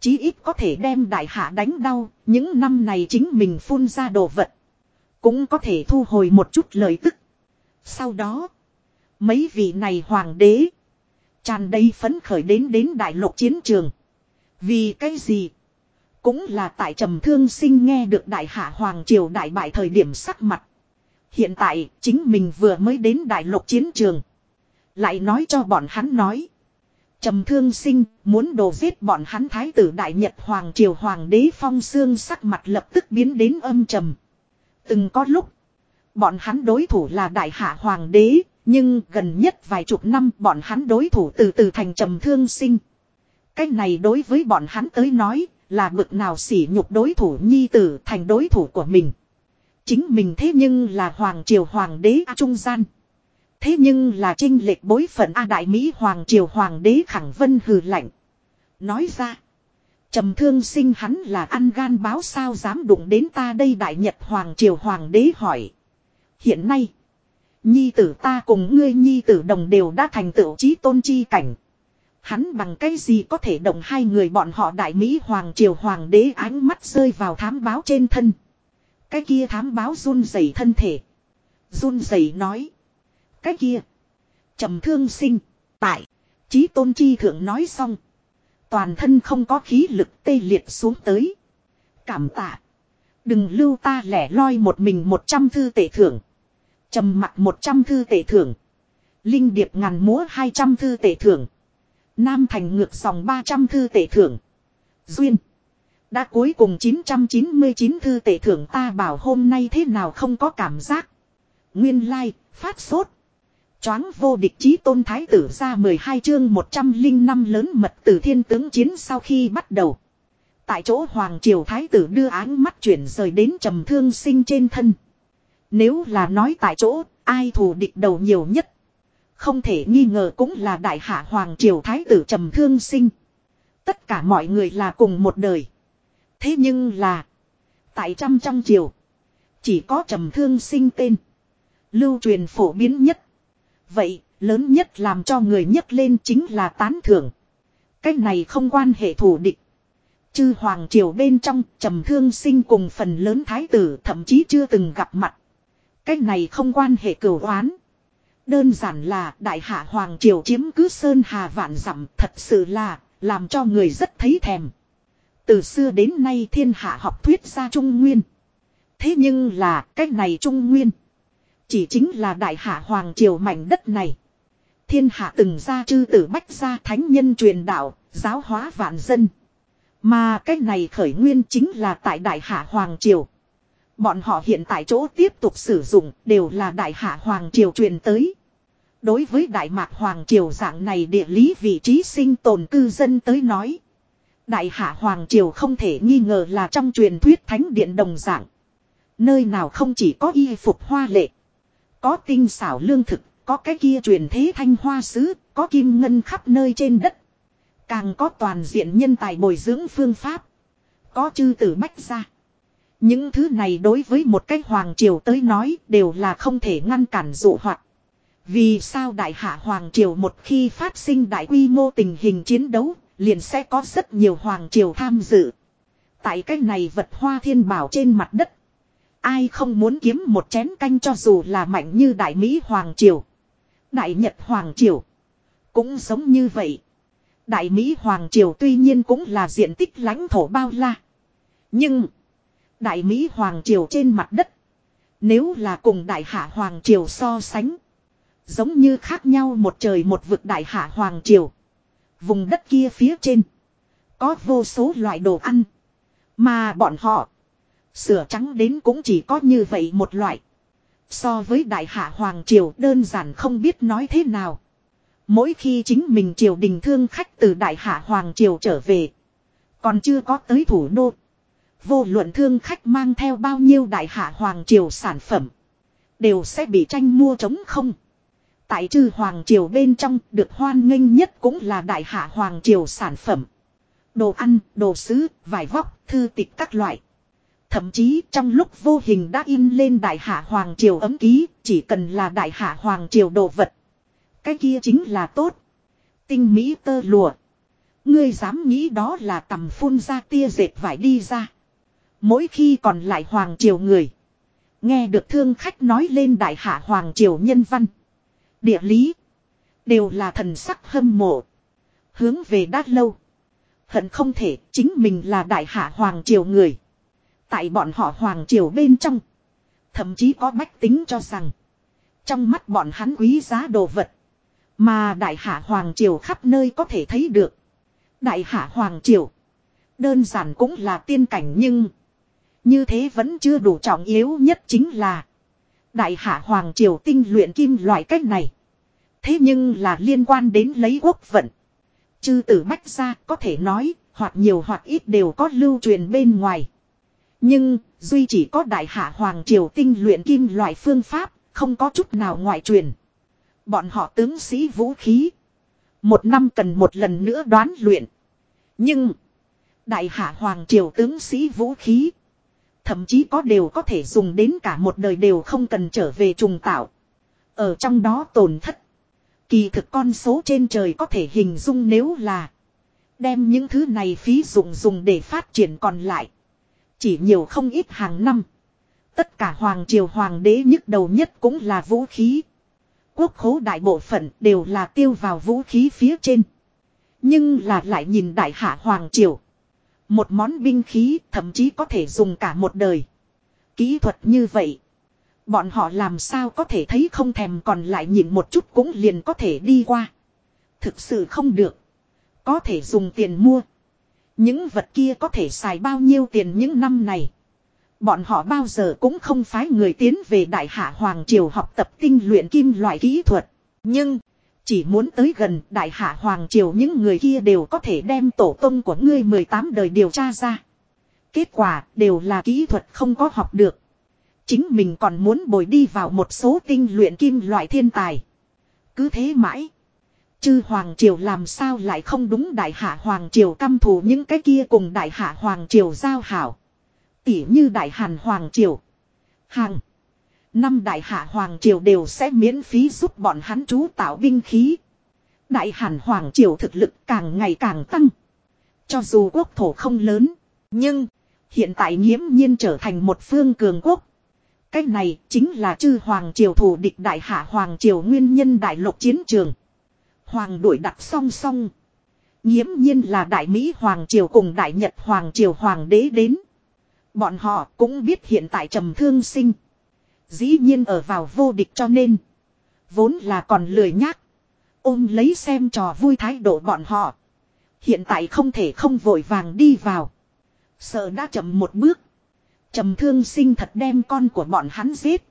Chí ít có thể đem đại hạ đánh đau, những năm này chính mình phun ra đồ vật. Cũng có thể thu hồi một chút lời tức. Sau đó, mấy vị này hoàng đế, tràn đầy phấn khởi đến đến đại lục chiến trường. Vì cái gì? Cũng là tại trầm thương sinh nghe được đại hạ hoàng triều đại bại thời điểm sắc mặt. Hiện tại, chính mình vừa mới đến đại lục chiến trường. Lại nói cho bọn hắn nói. Trầm thương sinh muốn đồ giết bọn hắn thái tử đại nhật hoàng triều hoàng đế phong xương sắc mặt lập tức biến đến âm trầm. Từng có lúc. Bọn hắn đối thủ là đại hạ hoàng đế. Nhưng gần nhất vài chục năm bọn hắn đối thủ từ từ thành trầm thương sinh. Cách này đối với bọn hắn tới nói là bực nào sỉ nhục đối thủ nhi tử thành đối thủ của mình. Chính mình thế nhưng là hoàng triều hoàng đế trung gian. Thế nhưng là trinh lệch bối phận A Đại Mỹ Hoàng Triều Hoàng đế Khẳng Vân hừ lạnh. Nói ra. trầm thương sinh hắn là ăn gan báo sao dám đụng đến ta đây Đại Nhật Hoàng Triều Hoàng đế hỏi. Hiện nay. Nhi tử ta cùng ngươi nhi tử đồng đều đã thành tựu trí tôn chi cảnh. Hắn bằng cái gì có thể động hai người bọn họ đại Mỹ Hoàng Triều Hoàng đế ánh mắt rơi vào thám báo trên thân. Cái kia thám báo run rẩy thân thể. Run rẩy nói. Cái kia. trầm thương sinh. Tại. Chí tôn chi thượng nói xong. Toàn thân không có khí lực tê liệt xuống tới. Cảm tạ. Đừng lưu ta lẻ loi một mình một trăm thư tệ thưởng trầm mặt một trăm thư tệ thưởng. Linh điệp ngàn múa hai trăm thư tệ thưởng. Nam thành ngược dòng ba trăm thư tệ thưởng. Duyên. Đã cuối cùng 999 thư tệ thưởng ta bảo hôm nay thế nào không có cảm giác. Nguyên lai, like, phát sốt. Choáng vô địch chí tôn thái tử ra 12 chương 105 lớn mật tử thiên tướng chiến sau khi bắt đầu. Tại chỗ Hoàng Triều Thái tử đưa áng mắt chuyển rời đến trầm thương sinh trên thân. Nếu là nói tại chỗ, ai thù địch đầu nhiều nhất. Không thể nghi ngờ cũng là đại hạ Hoàng Triều Thái tử trầm thương sinh. Tất cả mọi người là cùng một đời. Thế nhưng là, tại trăm trong triều, chỉ có trầm thương sinh tên. Lưu truyền phổ biến nhất. Vậy, lớn nhất làm cho người nhấc lên chính là tán thưởng. cách này không quan hệ thủ địch. Chư hoàng triều bên trong trầm thương sinh cùng phần lớn thái tử thậm chí chưa từng gặp mặt. Cái này không quan hệ cửu oán. Đơn giản là đại hạ hoàng triều chiếm cứ sơn hà vạn dặm thật sự là làm cho người rất thấy thèm. Từ xưa đến nay thiên hạ học thuyết ra Trung Nguyên. Thế nhưng là cái này Trung Nguyên. Chỉ chính là đại hạ hoàng triều mảnh đất này. Thiên hạ từng ra chư tử bách gia thánh nhân truyền đạo, giáo hóa vạn dân. Mà cái này khởi nguyên chính là tại đại hạ hoàng triều. Bọn họ hiện tại chỗ tiếp tục sử dụng đều là đại hạ hoàng triều truyền tới. Đối với đại mạc hoàng triều dạng này địa lý vị trí sinh tồn cư dân tới nói. Đại hạ hoàng triều không thể nghi ngờ là trong truyền thuyết thánh điện đồng dạng. Nơi nào không chỉ có y phục hoa lệ. Có tinh xảo lương thực, có cái kia truyền thế thanh hoa sứ, có kim ngân khắp nơi trên đất. Càng có toàn diện nhân tài bồi dưỡng phương pháp. Có chư tử bách gia những thứ này đối với một cái hoàng triều tới nói đều là không thể ngăn cản dụ hoạt. Vì sao đại hạ hoàng triều một khi phát sinh đại quy mô tình hình chiến đấu, liền sẽ có rất nhiều hoàng triều tham dự. Tại cái này vật hoa thiên bảo trên mặt đất. Ai không muốn kiếm một chén canh cho dù là mạnh như Đại Mỹ Hoàng Triều. Đại Nhật Hoàng Triều. Cũng giống như vậy. Đại Mỹ Hoàng Triều tuy nhiên cũng là diện tích lãnh thổ bao la. Nhưng. Đại Mỹ Hoàng Triều trên mặt đất. Nếu là cùng Đại Hạ Hoàng Triều so sánh. Giống như khác nhau một trời một vực Đại Hạ Hoàng Triều. Vùng đất kia phía trên. Có vô số loại đồ ăn. Mà bọn họ. Sửa trắng đến cũng chỉ có như vậy một loại. So với đại hạ Hoàng Triều đơn giản không biết nói thế nào. Mỗi khi chính mình triều đình thương khách từ đại hạ Hoàng Triều trở về. Còn chưa có tới thủ đô. Vô luận thương khách mang theo bao nhiêu đại hạ Hoàng Triều sản phẩm. Đều sẽ bị tranh mua trống không. Tại trừ Hoàng Triều bên trong được hoan nghênh nhất cũng là đại hạ Hoàng Triều sản phẩm. Đồ ăn, đồ sứ, vải vóc, thư tịch các loại. Thậm chí trong lúc vô hình đã in lên đại hạ Hoàng Triều ấm ký, chỉ cần là đại hạ Hoàng Triều đồ vật. Cái kia chính là tốt. Tinh mỹ tơ lụa. Ngươi dám nghĩ đó là tầm phun ra tia dệt vải đi ra. Mỗi khi còn lại Hoàng Triều người. Nghe được thương khách nói lên đại hạ Hoàng Triều nhân văn. Địa lý. Đều là thần sắc hâm mộ. Hướng về đát lâu. Hận không thể chính mình là đại hạ Hoàng Triều người. Tại bọn họ hoàng triều bên trong. Thậm chí có bách tính cho rằng. Trong mắt bọn hắn quý giá đồ vật. Mà đại hạ hoàng triều khắp nơi có thể thấy được. Đại hạ hoàng triều. Đơn giản cũng là tiên cảnh nhưng. Như thế vẫn chưa đủ trọng yếu nhất chính là. Đại hạ hoàng triều tinh luyện kim loại cách này. Thế nhưng là liên quan đến lấy quốc vận. Chư tử bách ra có thể nói, hoặc nhiều hoặc ít đều có lưu truyền bên ngoài. Nhưng, duy chỉ có đại hạ hoàng triều tinh luyện kim loại phương pháp, không có chút nào ngoại truyền. Bọn họ tướng sĩ vũ khí. Một năm cần một lần nữa đoán luyện. Nhưng, đại hạ hoàng triều tướng sĩ vũ khí. Thậm chí có đều có thể dùng đến cả một đời đều không cần trở về trùng tạo. Ở trong đó tổn thất. Kỳ thực con số trên trời có thể hình dung nếu là đem những thứ này phí dụng dùng để phát triển còn lại. Chỉ nhiều không ít hàng năm. Tất cả hoàng triều hoàng đế nhức đầu nhất cũng là vũ khí. Quốc khố đại bộ phận đều là tiêu vào vũ khí phía trên. Nhưng là lại nhìn đại hạ hoàng triều. Một món binh khí thậm chí có thể dùng cả một đời. Kỹ thuật như vậy. Bọn họ làm sao có thể thấy không thèm còn lại nhìn một chút cũng liền có thể đi qua. Thực sự không được. Có thể dùng tiền mua. Những vật kia có thể xài bao nhiêu tiền những năm này. Bọn họ bao giờ cũng không phái người tiến về Đại Hạ Hoàng Triều học tập tinh luyện kim loại kỹ thuật. Nhưng, chỉ muốn tới gần Đại Hạ Hoàng Triều những người kia đều có thể đem tổ tông của ngươi 18 đời điều tra ra. Kết quả đều là kỹ thuật không có học được. Chính mình còn muốn bồi đi vào một số tinh luyện kim loại thiên tài. Cứ thế mãi. Chư Hoàng Triều làm sao lại không đúng Đại Hạ Hoàng Triều căm thù những cái kia cùng Đại Hạ Hoàng Triều giao hảo. Tỉ như Đại Hàn Hoàng Triều. Hàng. Năm Đại Hạ Hoàng Triều đều sẽ miễn phí giúp bọn hắn chú tạo binh khí. Đại Hàn Hoàng Triều thực lực càng ngày càng tăng. Cho dù quốc thổ không lớn. Nhưng. Hiện tại nghiễm nhiên trở thành một phương cường quốc. Cách này chính là chư Hoàng Triều thủ địch Đại Hạ Hoàng Triều nguyên nhân đại lục chiến trường. Hoàng đuổi đặt song song. Nghiễm nhiên là Đại Mỹ Hoàng Triều cùng Đại Nhật Hoàng Triều Hoàng đế đến. Bọn họ cũng biết hiện tại trầm thương sinh. Dĩ nhiên ở vào vô địch cho nên. Vốn là còn lười nhác. Ôm lấy xem trò vui thái độ bọn họ. Hiện tại không thể không vội vàng đi vào. Sợ đã chậm một bước. Trầm thương sinh thật đem con của bọn hắn giết.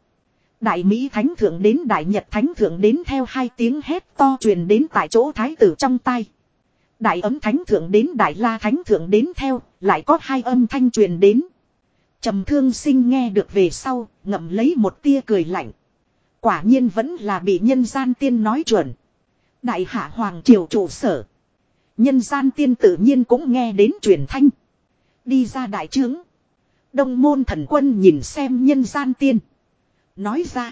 Đại Mỹ Thánh Thượng đến Đại Nhật Thánh Thượng đến theo hai tiếng hét to truyền đến tại chỗ thái tử trong tay. Đại ấm Thánh Thượng đến Đại La Thánh Thượng đến theo, lại có hai âm thanh truyền đến. Trầm thương sinh nghe được về sau, ngậm lấy một tia cười lạnh. Quả nhiên vẫn là bị nhân gian tiên nói chuẩn. Đại hạ hoàng triều trụ sở. Nhân gian tiên tự nhiên cũng nghe đến truyền thanh. Đi ra đại trướng. Đông môn thần quân nhìn xem nhân gian tiên. Nói ra.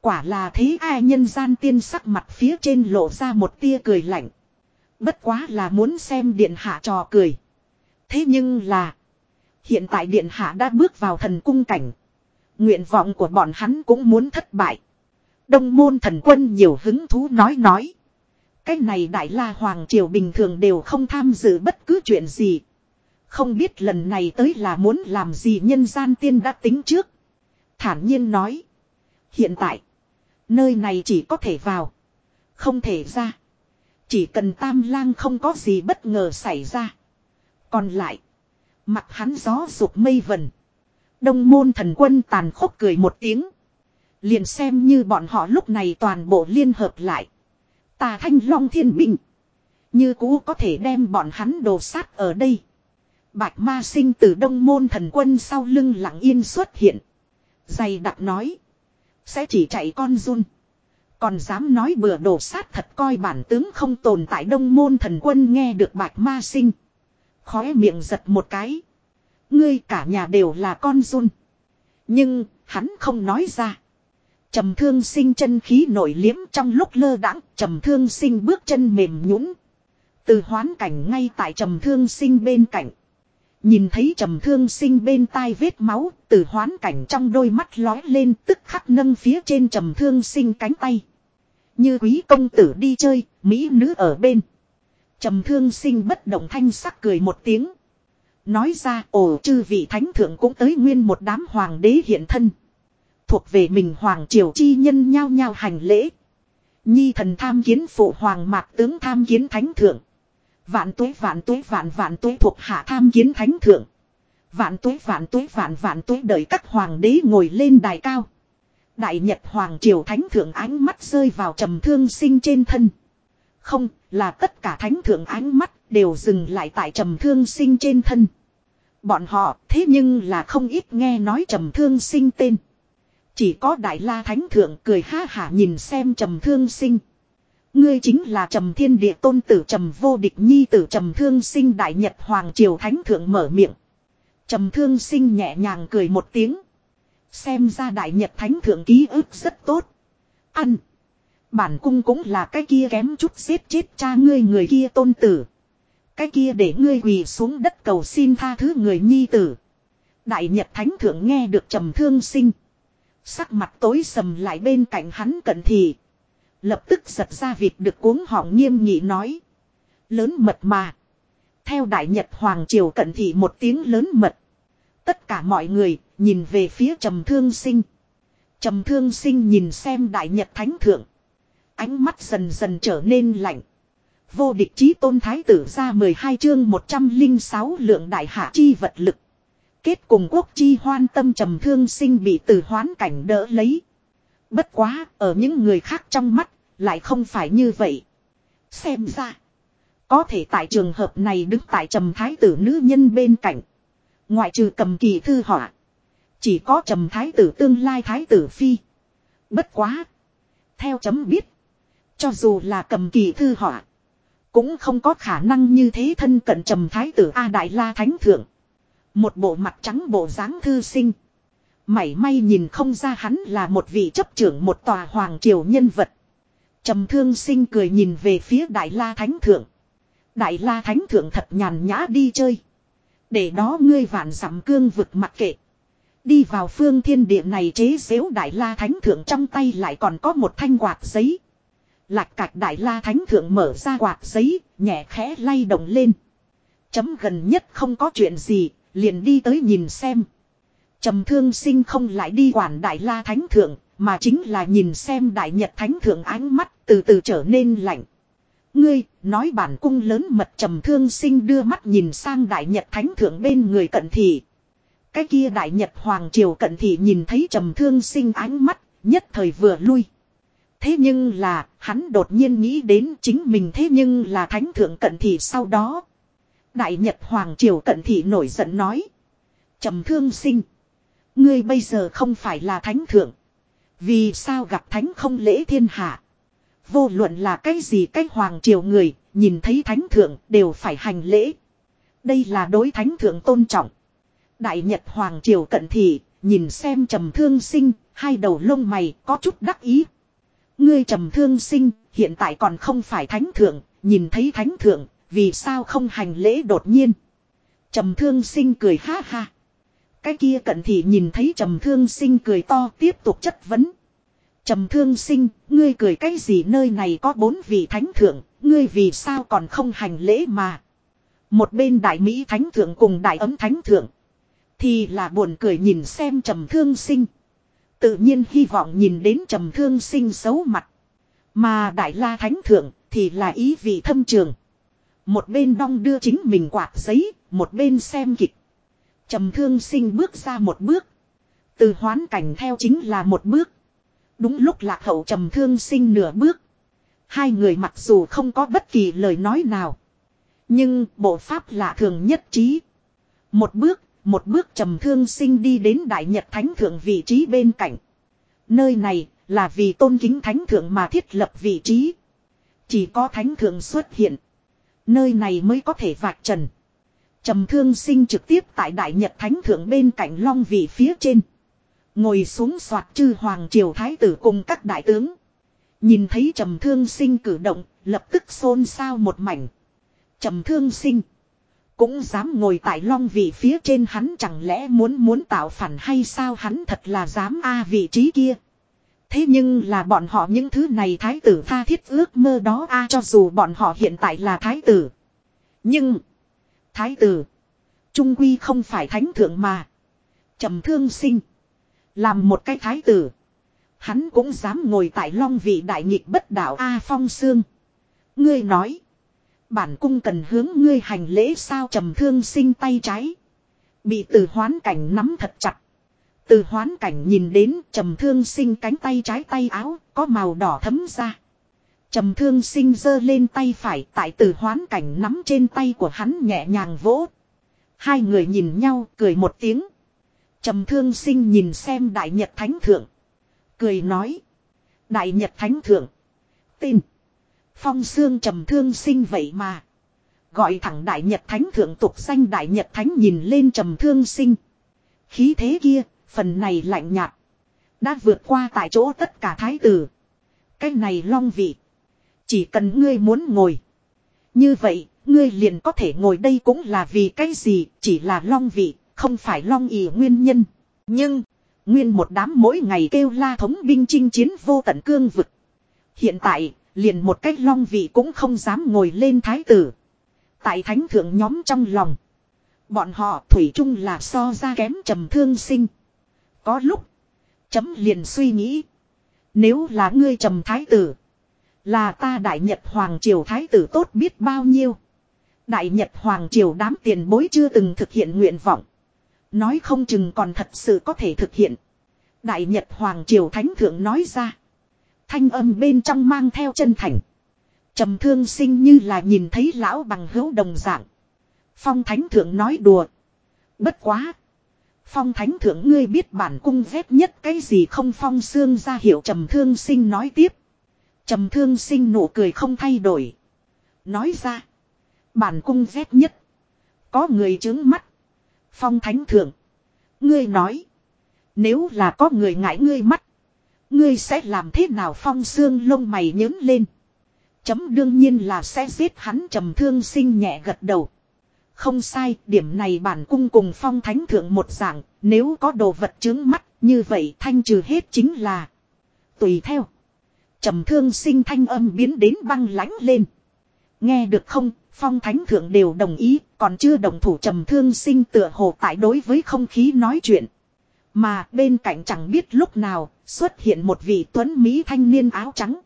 Quả là thế ai nhân gian tiên sắc mặt phía trên lộ ra một tia cười lạnh. Bất quá là muốn xem điện hạ trò cười. Thế nhưng là. Hiện tại điện hạ đã bước vào thần cung cảnh. Nguyện vọng của bọn hắn cũng muốn thất bại. Đông môn thần quân nhiều hứng thú nói nói. Cái này đại la hoàng triều bình thường đều không tham dự bất cứ chuyện gì. Không biết lần này tới là muốn làm gì nhân gian tiên đã tính trước. Thản nhiên nói. Hiện tại. Nơi này chỉ có thể vào. Không thể ra. Chỉ cần tam lang không có gì bất ngờ xảy ra. Còn lại. Mặt hắn gió rụt mây vần. Đông môn thần quân tàn khốc cười một tiếng. Liền xem như bọn họ lúc này toàn bộ liên hợp lại. Tà thanh long thiên binh. Như cũ có thể đem bọn hắn đồ sát ở đây. Bạch ma sinh từ đông môn thần quân sau lưng lặng yên xuất hiện. Dày đặc nói. Sẽ chỉ chạy con run. Còn dám nói bừa đổ sát thật coi bản tướng không tồn tại đông môn thần quân nghe được bạch ma sinh. Khóe miệng giật một cái. Ngươi cả nhà đều là con run. Nhưng, hắn không nói ra. Trầm thương sinh chân khí nổi liếm trong lúc lơ đãng, trầm thương sinh bước chân mềm nhũn. Từ hoán cảnh ngay tại trầm thương sinh bên cạnh. Nhìn thấy trầm thương sinh bên tai vết máu, từ hoán cảnh trong đôi mắt lói lên tức khắc nâng phía trên trầm thương sinh cánh tay. Như quý công tử đi chơi, mỹ nữ ở bên. Trầm thương sinh bất động thanh sắc cười một tiếng. Nói ra, ồ, chư vị thánh thượng cũng tới nguyên một đám hoàng đế hiện thân. Thuộc về mình hoàng triều chi nhân nhao nhao hành lễ. Nhi thần tham kiến phụ hoàng mạc tướng tham kiến thánh thượng. Vạn tuế vạn tuế vạn vạn tuế thuộc hạ tham kiến thánh thượng. Vạn tuế vạn tuế vạn vạn tuế đợi các hoàng đế ngồi lên đài cao. Đại Nhật Hoàng Triều Thánh Thượng ánh mắt rơi vào trầm thương sinh trên thân. Không, là tất cả thánh thượng ánh mắt đều dừng lại tại trầm thương sinh trên thân. Bọn họ thế nhưng là không ít nghe nói trầm thương sinh tên. Chỉ có đại la thánh thượng cười ha hả nhìn xem trầm thương sinh. Ngươi chính là trầm thiên địa tôn tử trầm vô địch nhi tử trầm thương sinh đại nhật hoàng triều thánh thượng mở miệng. Trầm thương sinh nhẹ nhàng cười một tiếng. Xem ra đại nhật thánh thượng ký ức rất tốt. Ăn. Bản cung cũng là cái kia kém chút giết chết cha ngươi người kia tôn tử. Cái kia để ngươi quỳ xuống đất cầu xin tha thứ người nhi tử. Đại Nhật Thánh Thượng nghe được trầm thương sinh. Sắc mặt tối sầm lại bên cạnh hắn cận thị Lập tức giật ra vịt được cuống họng nghiêm nghị nói. Lớn mật mà. Theo Đại Nhật Hoàng Triều cận thị một tiếng lớn mật. Tất cả mọi người nhìn về phía trầm thương sinh. Trầm thương sinh nhìn xem Đại Nhật Thánh Thượng. Ánh mắt dần dần trở nên lạnh. Vô địch chí tôn thái tử ra 12 chương 106 lượng đại hạ chi vật lực. Kết cùng quốc chi hoan tâm trầm thương sinh bị từ hoán cảnh đỡ lấy. Bất quá, ở những người khác trong mắt, lại không phải như vậy. Xem ra, có thể tại trường hợp này đứng tại trầm thái tử nữ nhân bên cạnh. Ngoại trừ cầm kỳ thư họa. Chỉ có trầm thái tử tương lai thái tử phi. Bất quá. Theo chấm biết. Cho dù là cầm kỳ thư họa. Cũng không có khả năng như thế thân cận trầm thái tử A Đại La Thánh Thượng. Một bộ mặt trắng bộ dáng thư sinh. Mảy may nhìn không ra hắn là một vị chấp trưởng một tòa hoàng triều nhân vật. Trầm thương sinh cười nhìn về phía Đại La Thánh Thượng. Đại La Thánh Thượng thật nhàn nhã đi chơi. Để đó ngươi vạn dặm cương vực mặt kệ. Đi vào phương thiên địa này chế xếu Đại La Thánh Thượng trong tay lại còn có một thanh quạt giấy. Lạc cạch Đại La Thánh Thượng mở ra quạt giấy, nhẹ khẽ lay động lên. Chấm gần nhất không có chuyện gì, liền đi tới nhìn xem. Trầm thương sinh không lại đi quản Đại La Thánh Thượng, mà chính là nhìn xem Đại Nhật Thánh Thượng ánh mắt từ từ trở nên lạnh. Ngươi, nói bản cung lớn mật trầm thương sinh đưa mắt nhìn sang Đại Nhật Thánh Thượng bên người cận thị. Cái kia Đại Nhật Hoàng Triều cận thị nhìn thấy trầm thương sinh ánh mắt, nhất thời vừa lui. Thế nhưng là, hắn đột nhiên nghĩ đến chính mình thế nhưng là Thánh Thượng cận thị sau đó. Đại Nhật Hoàng Triều cận thị nổi giận nói. trầm thương sinh. Ngươi bây giờ không phải là Thánh Thượng. Vì sao gặp Thánh không lễ thiên hạ. Vô luận là cái gì cái hoàng triều người, nhìn thấy thánh thượng đều phải hành lễ. Đây là đối thánh thượng tôn trọng. Đại Nhật Hoàng triều cận thị, nhìn xem trầm thương sinh, hai đầu lông mày có chút đắc ý. Ngươi trầm thương sinh, hiện tại còn không phải thánh thượng, nhìn thấy thánh thượng, vì sao không hành lễ đột nhiên. Trầm thương sinh cười ha ha. Cái kia cận thị nhìn thấy trầm thương sinh cười to tiếp tục chất vấn trầm thương sinh, ngươi cười cái gì nơi này có bốn vị thánh thượng, ngươi vì sao còn không hành lễ mà. Một bên đại Mỹ thánh thượng cùng đại ấm thánh thượng. Thì là buồn cười nhìn xem trầm thương sinh. Tự nhiên hy vọng nhìn đến trầm thương sinh xấu mặt. Mà đại la thánh thượng thì là ý vị thâm trường. Một bên đong đưa chính mình quạt giấy, một bên xem kịch. Trầm thương sinh bước ra một bước. Từ hoán cảnh theo chính là một bước. Đúng lúc lạc hậu trầm thương sinh nửa bước. Hai người mặc dù không có bất kỳ lời nói nào. Nhưng bộ pháp lạ thường nhất trí. Một bước, một bước trầm thương sinh đi đến Đại Nhật Thánh Thượng vị trí bên cạnh. Nơi này là vì tôn kính Thánh Thượng mà thiết lập vị trí. Chỉ có Thánh Thượng xuất hiện. Nơi này mới có thể vạch trần. Trầm thương sinh trực tiếp tại Đại Nhật Thánh Thượng bên cạnh long vị phía trên. Ngồi xuống soạt chư hoàng triều thái tử cùng các đại tướng. Nhìn thấy trầm thương sinh cử động, lập tức xôn xao một mảnh. Trầm thương sinh. Cũng dám ngồi tại long vị phía trên hắn chẳng lẽ muốn muốn tạo phản hay sao hắn thật là dám a vị trí kia. Thế nhưng là bọn họ những thứ này thái tử tha thiết ước mơ đó a cho dù bọn họ hiện tại là thái tử. Nhưng. Thái tử. Trung quy không phải thánh thượng mà. trầm thương sinh. Làm một cái thái tử. Hắn cũng dám ngồi tại long vị đại nghịch bất đạo A Phong Sương. Ngươi nói. Bản cung cần hướng ngươi hành lễ sao trầm thương sinh tay trái. Bị từ hoán cảnh nắm thật chặt. Từ hoán cảnh nhìn đến trầm thương sinh cánh tay trái tay áo có màu đỏ thấm ra. Trầm thương sinh giơ lên tay phải tại từ hoán cảnh nắm trên tay của hắn nhẹ nhàng vỗ. Hai người nhìn nhau cười một tiếng trầm thương sinh nhìn xem đại nhật thánh thượng cười nói đại nhật thánh thượng tin phong xương trầm thương sinh vậy mà gọi thẳng đại nhật thánh thượng tục danh đại nhật thánh nhìn lên trầm thương sinh khí thế kia phần này lạnh nhạt đã vượt qua tại chỗ tất cả thái tử Cái này long vị. Chỉ cần ngươi muốn ngồi. Như vậy, ngươi liền có thể ngồi đây cũng là vì cái gì, chỉ là long vị, không phải long ỉ nguyên nhân. Nhưng, nguyên một đám mỗi ngày kêu la thống binh chinh chiến vô tận cương vực. Hiện tại, liền một cách long vị cũng không dám ngồi lên thái tử. Tại thánh thượng nhóm trong lòng. Bọn họ thủy chung là so ra kém trầm thương sinh. Có lúc, chấm liền suy nghĩ. Nếu là ngươi trầm thái tử. Là ta đại nhật hoàng triều thái tử tốt biết bao nhiêu. Đại nhật hoàng triều đám tiền bối chưa từng thực hiện nguyện vọng. Nói không chừng còn thật sự có thể thực hiện. Đại nhật hoàng triều thánh thượng nói ra. Thanh âm bên trong mang theo chân thành. trầm thương sinh như là nhìn thấy lão bằng hữu đồng dạng. Phong thánh thượng nói đùa. Bất quá. Phong thánh thượng ngươi biết bản cung ghét nhất cái gì không phong xương ra hiệu trầm thương sinh nói tiếp. trầm thương sinh nụ cười không thay đổi. Nói ra. Bản cung ghét nhất. Có người chứng mắt. Phong thánh thượng. Ngươi nói. Nếu là có người ngại ngươi mắt. Ngươi sẽ làm thế nào phong xương lông mày nhớn lên. Chấm đương nhiên là sẽ giết hắn trầm thương sinh nhẹ gật đầu. Không sai, điểm này bản cung cùng phong thánh thượng một dạng, nếu có đồ vật chứng mắt, như vậy thanh trừ hết chính là. Tùy theo. trầm thương sinh thanh âm biến đến băng lãnh lên. Nghe được không, phong thánh thượng đều đồng ý, còn chưa đồng thủ trầm thương sinh tựa hồ tại đối với không khí nói chuyện. Mà bên cạnh chẳng biết lúc nào xuất hiện một vị tuấn Mỹ thanh niên áo trắng.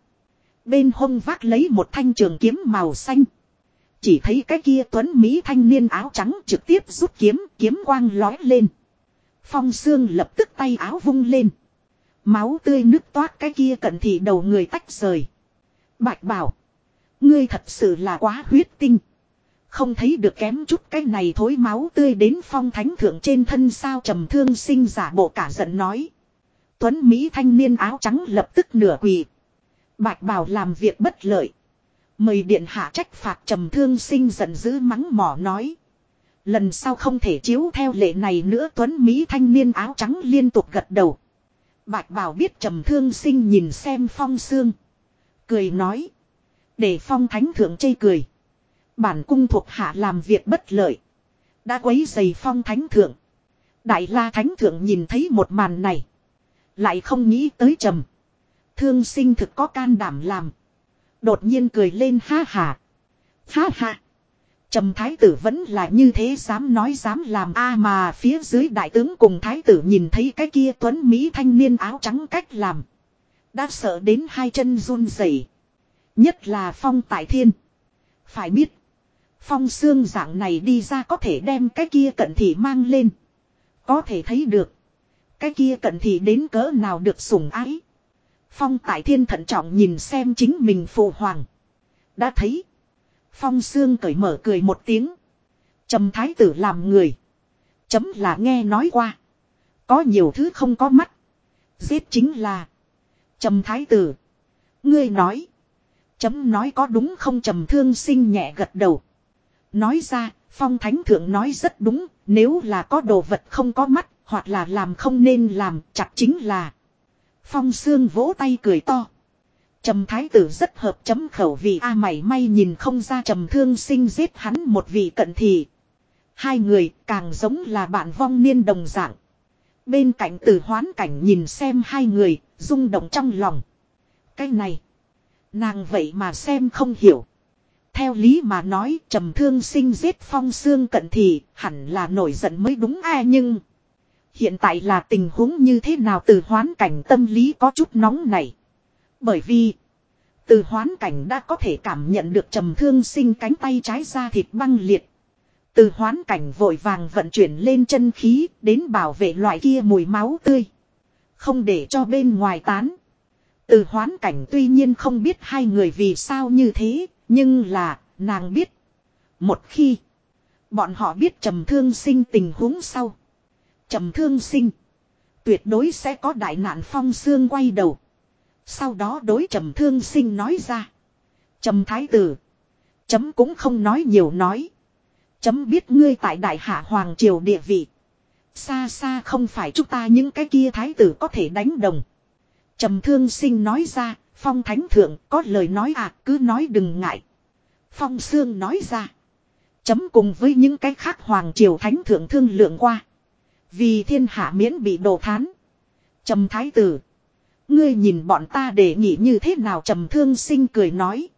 Bên hông vác lấy một thanh trường kiếm màu xanh. Chỉ thấy cái kia tuấn Mỹ thanh niên áo trắng trực tiếp rút kiếm, kiếm quang lói lên. Phong xương lập tức tay áo vung lên. Máu tươi nước toát cái kia cận thị đầu người tách rời. Bạch bảo. Ngươi thật sự là quá huyết tinh. Không thấy được kém chút cái này thối máu tươi đến phong thánh thượng trên thân sao trầm thương sinh giả bộ cả giận nói. Tuấn Mỹ thanh niên áo trắng lập tức nửa quỳ. Bạch bảo làm việc bất lợi. Mời điện hạ trách phạt trầm thương sinh giận dữ mắng mỏ nói. Lần sau không thể chiếu theo lệ này nữa Tuấn Mỹ thanh niên áo trắng liên tục gật đầu. Bạch bảo biết trầm thương sinh nhìn xem phong xương. Cười nói. Để phong thánh thượng chây cười. Bản cung thuộc hạ làm việc bất lợi. Đã quấy dày phong thánh thượng. Đại la thánh thượng nhìn thấy một màn này. Lại không nghĩ tới trầm. Thương sinh thực có can đảm làm. Đột nhiên cười lên ha hà Ha hà Trầm thái tử vẫn là như thế dám nói dám làm a mà phía dưới đại tướng cùng thái tử nhìn thấy cái kia tuấn Mỹ thanh niên áo trắng cách làm. Đã sợ đến hai chân run rẩy. Nhất là phong tại thiên. Phải biết. Phong xương dạng này đi ra có thể đem cái kia cận thị mang lên. Có thể thấy được. Cái kia cận thị đến cỡ nào được sủng ái. Phong tại thiên thận trọng nhìn xem chính mình phụ hoàng. Đã thấy. Phong xương cởi mở cười một tiếng. Trầm thái tử làm người. Chấm là nghe nói qua. Có nhiều thứ không có mắt. Giết chính là. Trầm thái tử. Ngươi nói. Chấm nói có đúng không trầm thương sinh nhẹ gật đầu. Nói ra, phong thánh thượng nói rất đúng, nếu là có đồ vật không có mắt, hoặc là làm không nên làm, chặt chính là. Phong xương vỗ tay cười to. Trầm thái tử rất hợp chấm khẩu vị a mảy may nhìn không ra trầm thương sinh giết hắn một vị cận thị. Hai người càng giống là bạn vong niên đồng dạng. Bên cạnh tử hoán cảnh nhìn xem hai người, rung động trong lòng. Cái này, nàng vậy mà xem không hiểu. Theo lý mà nói trầm thương sinh giết phong xương cận thị hẳn là nổi giận mới đúng a nhưng hiện tại là tình huống như thế nào từ hoán cảnh tâm lý có chút nóng này. Bởi vì từ hoán cảnh đã có thể cảm nhận được trầm thương sinh cánh tay trái ra thịt băng liệt. Từ hoán cảnh vội vàng vận chuyển lên chân khí đến bảo vệ loại kia mùi máu tươi. Không để cho bên ngoài tán. Từ hoán cảnh tuy nhiên không biết hai người vì sao như thế, nhưng là, nàng biết. Một khi, bọn họ biết trầm thương sinh tình huống sau. Trầm thương sinh, tuyệt đối sẽ có đại nạn phong xương quay đầu. Sau đó đối trầm thương sinh nói ra. Trầm thái tử, chấm cũng không nói nhiều nói. Chấm biết ngươi tại đại hạ hoàng triều địa vị. Xa xa không phải chúng ta những cái kia thái tử có thể đánh đồng. Trầm thương sinh nói ra, Phong thánh thượng, có lời nói à cứ nói đừng ngại. Phong Sương nói ra. Chấm cùng với những cái khác Hoàng Triều Thánh Thượng thương lượng qua. Vì thiên hạ miễn bị đổ thán. Trầm thái tử. Ngươi nhìn bọn ta để nghĩ như thế nào trầm thương sinh cười nói.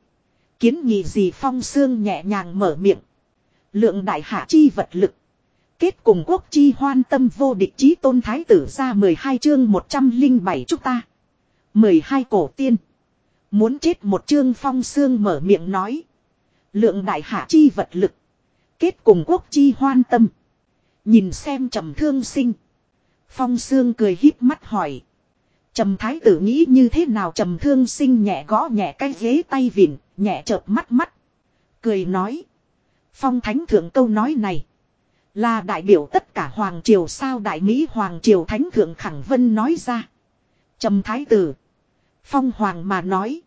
Kiến nghị gì phong xương nhẹ nhàng mở miệng. Lượng đại hạ chi vật lực. Kết cùng quốc chi hoan tâm vô địch chí tôn thái tử ra 12 chương 107 chúc ta. 12 cổ tiên. Muốn chết một chương phong xương mở miệng nói. Lượng đại hạ chi vật lực. Kết cùng quốc chi hoan tâm. Nhìn xem trầm thương sinh. Phong xương cười híp mắt hỏi. Trầm thái tử nghĩ như thế nào trầm thương sinh nhẹ gõ nhẹ cái ghế tay vịn, nhẹ chợp mắt mắt. Cười nói. Phong thánh thượng câu nói này. Là đại biểu tất cả Hoàng Triều sao đại Mỹ Hoàng Triều Thánh Thượng Khẳng Vân nói ra. Trầm thái tử. Phong Hoàng mà nói.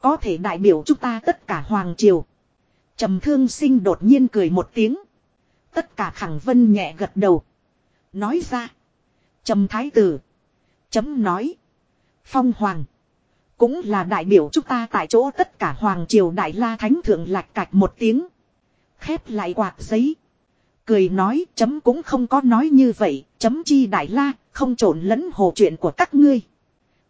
Có thể đại biểu chúng ta tất cả Hoàng Triều. Trầm thương sinh đột nhiên cười một tiếng. Tất cả Khẳng Vân nhẹ gật đầu. Nói ra. Trầm thái tử. Chấm nói. Phong Hoàng. Cũng là đại biểu chúng ta tại chỗ tất cả Hoàng Triều Đại La Thánh Thượng lạch cạch một tiếng. Khép lại quạt giấy. Cười nói, chấm cũng không có nói như vậy. Chấm chi Đại La, không trộn lẫn hồ chuyện của các ngươi.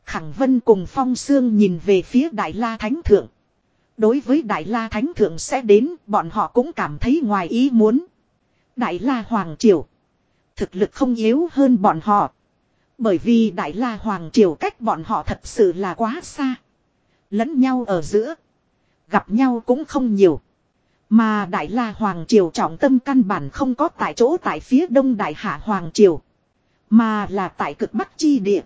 Khẳng Vân cùng Phong Sương nhìn về phía Đại La Thánh Thượng. Đối với Đại La Thánh Thượng sẽ đến, bọn họ cũng cảm thấy ngoài ý muốn. Đại La Hoàng Triều. Thực lực không yếu hơn bọn họ. Bởi vì Đại La Hoàng Triều cách bọn họ thật sự là quá xa. Lẫn nhau ở giữa. Gặp nhau cũng không nhiều. Mà Đại La Hoàng Triều trọng tâm căn bản không có tại chỗ tại phía đông Đại Hạ Hoàng Triều. Mà là tại cực Bắc Chi Địa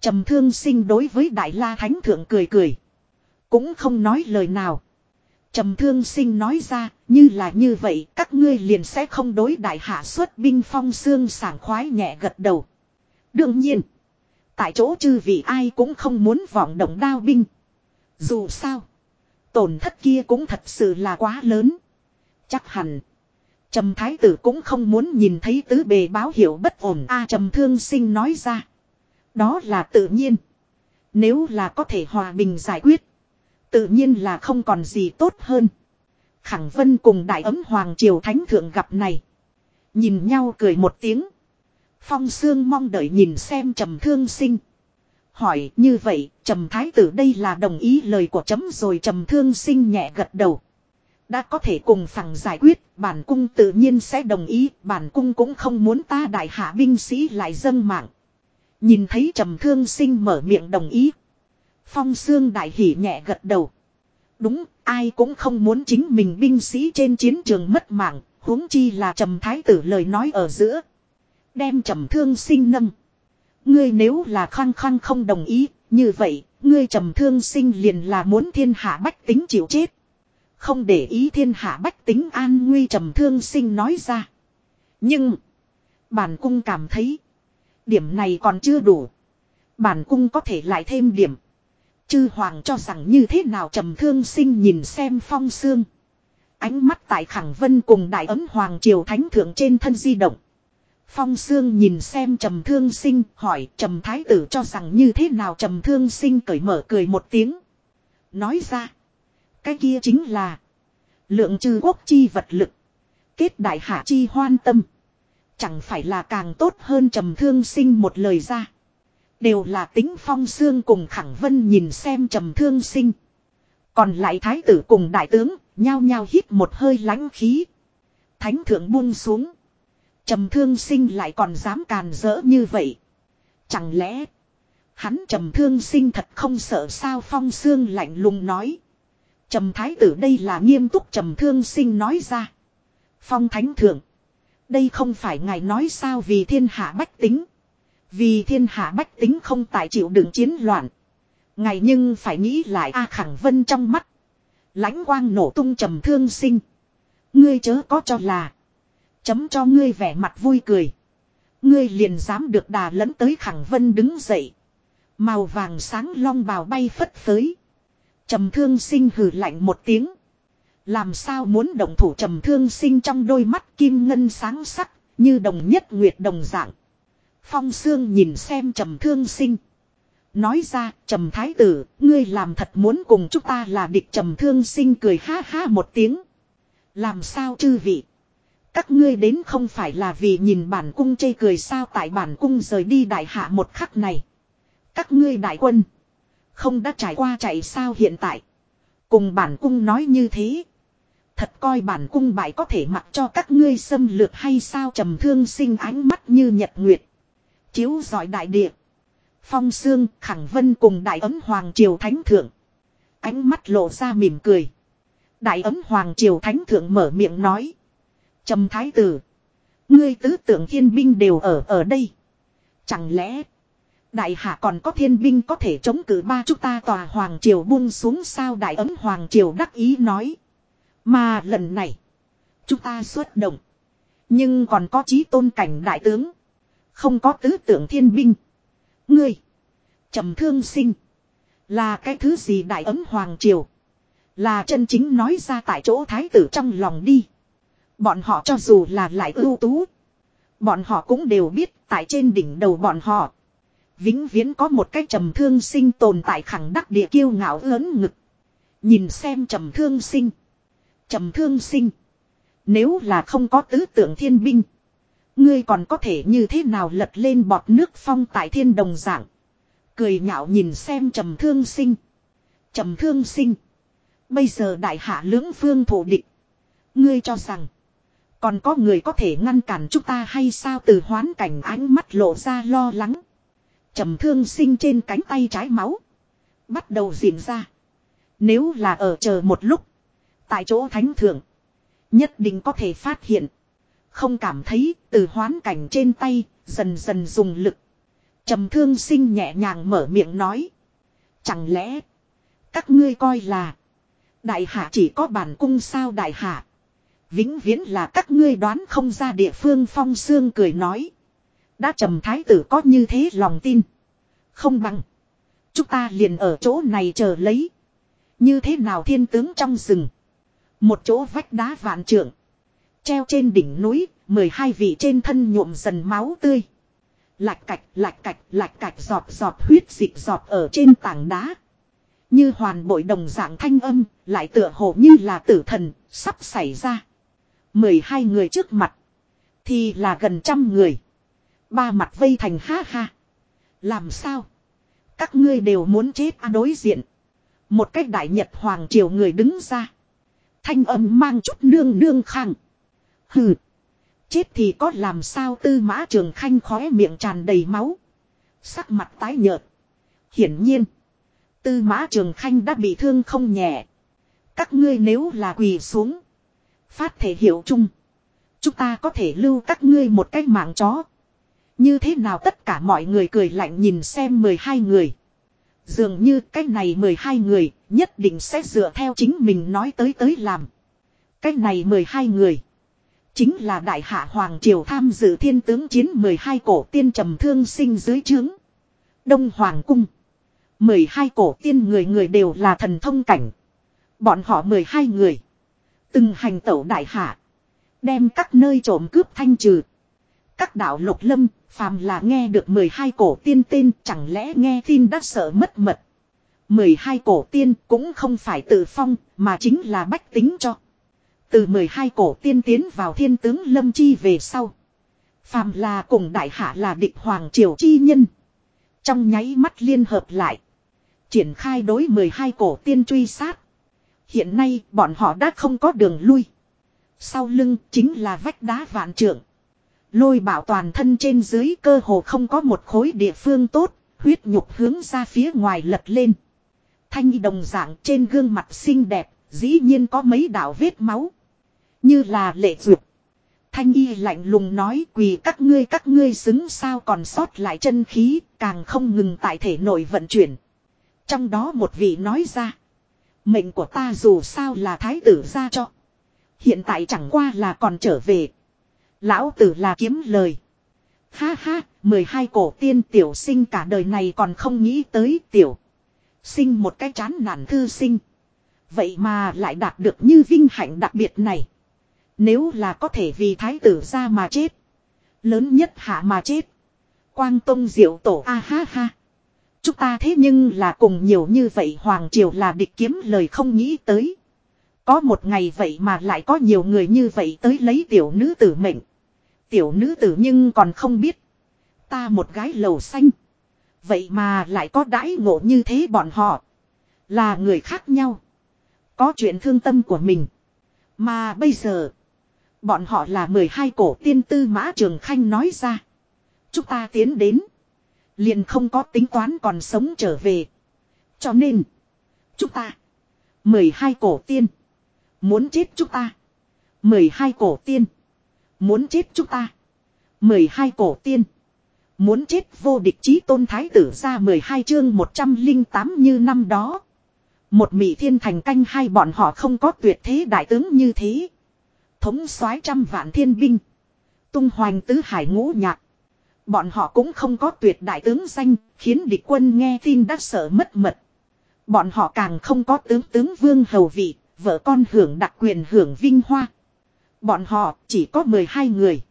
trầm thương sinh đối với Đại La Thánh Thượng cười cười. Cũng không nói lời nào. trầm thương sinh nói ra, như là như vậy, các ngươi liền sẽ không đối đại hạ xuất binh phong xương sảng khoái nhẹ gật đầu. Đương nhiên, tại chỗ chư vị ai cũng không muốn vọng động đao binh. Dù sao, tổn thất kia cũng thật sự là quá lớn. Chắc hẳn, Trầm thái tử cũng không muốn nhìn thấy tứ bề báo hiệu bất ổn a trầm thương sinh nói ra. Đó là tự nhiên. Nếu là có thể hòa bình giải quyết. Tự nhiên là không còn gì tốt hơn. Khẳng Vân cùng Đại ấm Hoàng Triều Thánh Thượng gặp này. Nhìn nhau cười một tiếng. Phong Sương mong đợi nhìn xem Trầm Thương Sinh. Hỏi như vậy, Trầm Thái tử đây là đồng ý lời của chấm rồi Trầm Thương Sinh nhẹ gật đầu. Đã có thể cùng phẳng giải quyết, bản cung tự nhiên sẽ đồng ý, bản cung cũng không muốn ta đại hạ binh sĩ lại dâng mạng. Nhìn thấy Trầm Thương Sinh mở miệng đồng ý. Phong Sương đại hỉ nhẹ gật đầu. Đúng, ai cũng không muốn chính mình binh sĩ trên chiến trường mất mạng, huống chi là trầm thái tử lời nói ở giữa. Đem trầm thương sinh nâng. Ngươi nếu là khăng khăng không đồng ý, như vậy, ngươi trầm thương sinh liền là muốn thiên hạ bách tính chịu chết. Không để ý thiên hạ bách tính an nguy trầm thương sinh nói ra. Nhưng, bản cung cảm thấy, điểm này còn chưa đủ. Bản cung có thể lại thêm điểm. Chư hoàng cho rằng như thế nào trầm thương sinh nhìn xem phong xương. Ánh mắt tại khẳng vân cùng đại ấm hoàng triều thánh thượng trên thân di động. Phong xương nhìn xem trầm thương sinh, hỏi trầm thái tử cho rằng như thế nào trầm thương sinh cởi mở cười một tiếng. Nói ra. Cái kia chính là. Lượng trừ quốc chi vật lực. Kết đại hạ chi hoan tâm. Chẳng phải là càng tốt hơn trầm thương sinh một lời ra. Đều là tính phong xương cùng khẳng vân nhìn xem trầm thương sinh. Còn lại thái tử cùng đại tướng, nhao nhao hít một hơi lãnh khí. Thánh thượng buông xuống. Trầm thương sinh lại còn dám càn rỡ như vậy. Chẳng lẽ, hắn trầm thương sinh thật không sợ sao phong xương lạnh lùng nói. Trầm thái tử đây là nghiêm túc trầm thương sinh nói ra. Phong thánh thượng. Đây không phải ngài nói sao vì thiên hạ bách tính. Vì thiên hạ bách tính không tại chịu đựng chiến loạn. ngài nhưng phải nghĩ lại A Khẳng Vân trong mắt. lãnh quang nổ tung trầm thương sinh. Ngươi chớ có cho là. Chấm cho ngươi vẻ mặt vui cười. Ngươi liền dám được đà lẫn tới Khẳng Vân đứng dậy. Màu vàng sáng long bào bay phất phới. Trầm thương sinh hừ lạnh một tiếng. Làm sao muốn động thủ trầm thương sinh trong đôi mắt kim ngân sáng sắc, như đồng nhất nguyệt đồng dạng. Phong Sương nhìn xem trầm thương sinh. Nói ra, trầm thái tử, ngươi làm thật muốn cùng chúng ta là địch trầm thương sinh cười ha ha một tiếng. Làm sao chư vị? Các ngươi đến không phải là vì nhìn bản cung chê cười sao tại bản cung rời đi đại hạ một khắc này. Các ngươi đại quân. Không đã trải qua chạy sao hiện tại. Cùng bản cung nói như thế. Thật coi bản cung bại có thể mặc cho các ngươi xâm lược hay sao trầm thương sinh ánh mắt như nhật nguyệt. Chiếu giỏi đại địa. Phong Sương, Khẳng Vân cùng Đại ấm Hoàng Triều Thánh Thượng. Ánh mắt lộ ra mỉm cười. Đại ấm Hoàng Triều Thánh Thượng mở miệng nói. Trầm Thái Tử. Ngươi tứ tưởng thiên binh đều ở ở đây. Chẳng lẽ. Đại hạ còn có thiên binh có thể chống cự ba chúng ta tòa Hoàng Triều buông xuống sao Đại ấm Hoàng Triều đắc ý nói. Mà lần này. Chúng ta xuất động. Nhưng còn có chí tôn cảnh đại tướng. Không có tứ tưởng thiên binh. Ngươi. trầm thương sinh. Là cái thứ gì đại ấm hoàng triều. Là chân chính nói ra tại chỗ thái tử trong lòng đi. Bọn họ cho dù là lại ưu tú. Bọn họ cũng đều biết tại trên đỉnh đầu bọn họ. Vĩnh viễn có một cái trầm thương sinh tồn tại khẳng đắc địa kiêu ngạo lớn ngực. Nhìn xem trầm thương sinh. Trầm thương sinh. Nếu là không có tứ tượng thiên binh. Ngươi còn có thể như thế nào lật lên bọt nước phong tại thiên đồng dạng. Cười nhạo nhìn xem trầm thương sinh. Trầm thương sinh. Bây giờ đại hạ lưỡng phương thủ địch. Ngươi cho rằng. Còn có người có thể ngăn cản chúng ta hay sao từ hoán cảnh ánh mắt lộ ra lo lắng. Trầm thương sinh trên cánh tay trái máu. Bắt đầu diễn ra. Nếu là ở chờ một lúc. Tại chỗ thánh thượng. Nhất định có thể phát hiện. Không cảm thấy từ hoán cảnh trên tay, dần dần dùng lực. trầm thương sinh nhẹ nhàng mở miệng nói. Chẳng lẽ, các ngươi coi là, đại hạ chỉ có bản cung sao đại hạ. Vĩnh viễn là các ngươi đoán không ra địa phương phong xương cười nói. Đã trầm thái tử có như thế lòng tin. Không bằng. Chúng ta liền ở chỗ này chờ lấy. Như thế nào thiên tướng trong rừng. Một chỗ vách đá vạn trượng. Treo trên đỉnh núi, 12 vị trên thân nhuộm dần máu tươi. Lạch cạch, lạch cạch, lạch cạch giọt giọt huyết dịch giọt ở trên tảng đá. Như hoàn bội đồng dạng thanh âm, lại tựa hồ như là tử thần, sắp xảy ra. 12 người trước mặt, thì là gần trăm người. Ba mặt vây thành ha ha. Làm sao? Các ngươi đều muốn chết à đối diện. Một cách đại nhật hoàng triều người đứng ra. Thanh âm mang chút nương nương khang. Hừ. Chết thì có làm sao tư mã trường khanh khóe miệng tràn đầy máu. Sắc mặt tái nhợt. Hiển nhiên. Tư mã trường khanh đã bị thương không nhẹ. Các ngươi nếu là quỳ xuống. Phát thể hiệu chung. Chúng ta có thể lưu các ngươi một cái mạng chó. Như thế nào tất cả mọi người cười lạnh nhìn xem 12 người. Dường như cái này 12 người nhất định sẽ dựa theo chính mình nói tới tới làm. Cái này 12 người. Chính là đại hạ Hoàng Triều tham dự thiên tướng chiến 12 cổ tiên trầm thương sinh dưới trướng. Đông Hoàng Cung. 12 cổ tiên người người đều là thần thông cảnh. Bọn họ 12 người. Từng hành tẩu đại hạ. Đem các nơi trộm cướp thanh trừ. Các đạo lục lâm, phàm là nghe được 12 cổ tiên tên chẳng lẽ nghe tin đã sợ mất mật. 12 cổ tiên cũng không phải tự phong, mà chính là bách tính cho. Từ 12 cổ tiên tiến vào thiên tướng Lâm Chi về sau. Phàm là cùng đại hạ là địch hoàng triều chi nhân. Trong nháy mắt liên hợp lại. Triển khai đối 12 cổ tiên truy sát. Hiện nay bọn họ đã không có đường lui. Sau lưng chính là vách đá vạn trượng. Lôi bảo toàn thân trên dưới cơ hồ không có một khối địa phương tốt, huyết nhục hướng ra phía ngoài lật lên. Thanh đồng dạng trên gương mặt xinh đẹp, dĩ nhiên có mấy đạo vết máu. Như là lệ duyệt. Thanh y lạnh lùng nói quỳ các ngươi các ngươi xứng sao còn sót lại chân khí, càng không ngừng tại thể nội vận chuyển. Trong đó một vị nói ra. Mệnh của ta dù sao là thái tử ra cho. Hiện tại chẳng qua là còn trở về. Lão tử là kiếm lời. Ha ha, 12 cổ tiên tiểu sinh cả đời này còn không nghĩ tới tiểu. Sinh một cái chán nản thư sinh. Vậy mà lại đạt được như vinh hạnh đặc biệt này. Nếu là có thể vì thái tử ra mà chết. Lớn nhất hạ mà chết. Quang Tông diệu tổ, a ha ha. Chúng ta thế nhưng là cùng nhiều như vậy Hoàng Triều là địch kiếm lời không nghĩ tới. Có một ngày vậy mà lại có nhiều người như vậy tới lấy tiểu nữ tử mệnh. Tiểu nữ tử nhưng còn không biết. Ta một gái lầu xanh. Vậy mà lại có đãi ngộ như thế bọn họ. Là người khác nhau. Có chuyện thương tâm của mình. Mà bây giờ. Bọn họ là 12 cổ tiên tư mã trường khanh nói ra. Chúng ta tiến đến. Liền không có tính toán còn sống trở về. Cho nên. Chúng ta. 12 cổ tiên. Muốn chết chúng ta. 12 cổ tiên. Muốn chết chúng ta. 12 cổ tiên. Muốn chết vô địch chí tôn thái tử ra 12 chương 108 như năm đó. Một mỹ thiên thành canh hai bọn họ không có tuyệt thế đại tướng như thế. Thống soái trăm vạn thiên binh. Tung hoành tứ hải ngũ nhạc. Bọn họ cũng không có tuyệt đại tướng danh, khiến địch quân nghe tin đã sợ mất mật. Bọn họ càng không có tướng tướng vương hầu vị, vợ con hưởng đặc quyền hưởng vinh hoa. Bọn họ chỉ có 12 người.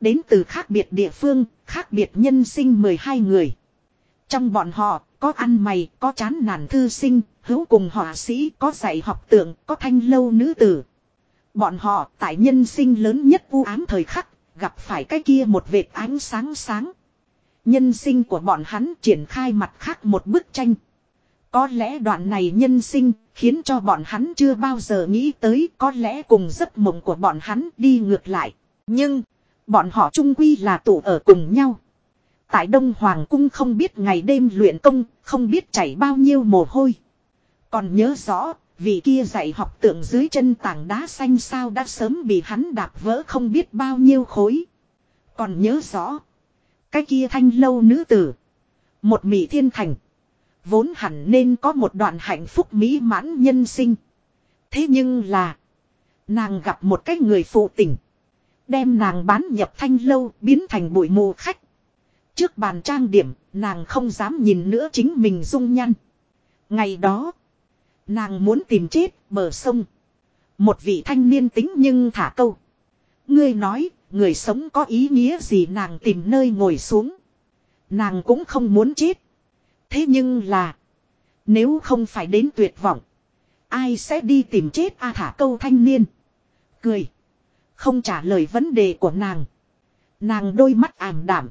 Đến từ khác biệt địa phương, khác biệt nhân sinh 12 người. Trong bọn họ, có ăn mày, có chán nản thư sinh, hữu cùng họa sĩ, có dạy học tượng, có thanh lâu nữ tử. Bọn họ tại nhân sinh lớn nhất u ám thời khắc, gặp phải cái kia một vệt ánh sáng sáng. Nhân sinh của bọn hắn triển khai mặt khác một bức tranh. Có lẽ đoạn này nhân sinh khiến cho bọn hắn chưa bao giờ nghĩ tới có lẽ cùng giấc mộng của bọn hắn đi ngược lại. Nhưng, bọn họ trung quy là tụ ở cùng nhau. Tại Đông Hoàng Cung không biết ngày đêm luyện công, không biết chảy bao nhiêu mồ hôi. Còn nhớ rõ, vị kia dạy học tượng dưới chân tảng đá xanh sao đã sớm bị hắn đạp vỡ không biết bao nhiêu khối. Còn nhớ rõ, cái kia thanh lâu nữ tử. Một mỹ thiên thành. Vốn hẳn nên có một đoạn hạnh phúc mỹ mãn nhân sinh. Thế nhưng là, nàng gặp một cái người phụ tình. Đem nàng bán nhập thanh lâu biến thành bụi mù khách. Trước bàn trang điểm, nàng không dám nhìn nữa chính mình dung nhăn. Ngày đó, nàng muốn tìm chết bờ sông. Một vị thanh niên tính nhưng thả câu. Ngươi nói, người sống có ý nghĩa gì nàng tìm nơi ngồi xuống. Nàng cũng không muốn chết. Thế nhưng là, nếu không phải đến tuyệt vọng, ai sẽ đi tìm chết a thả câu thanh niên. Cười, không trả lời vấn đề của nàng. Nàng đôi mắt ảm đạm.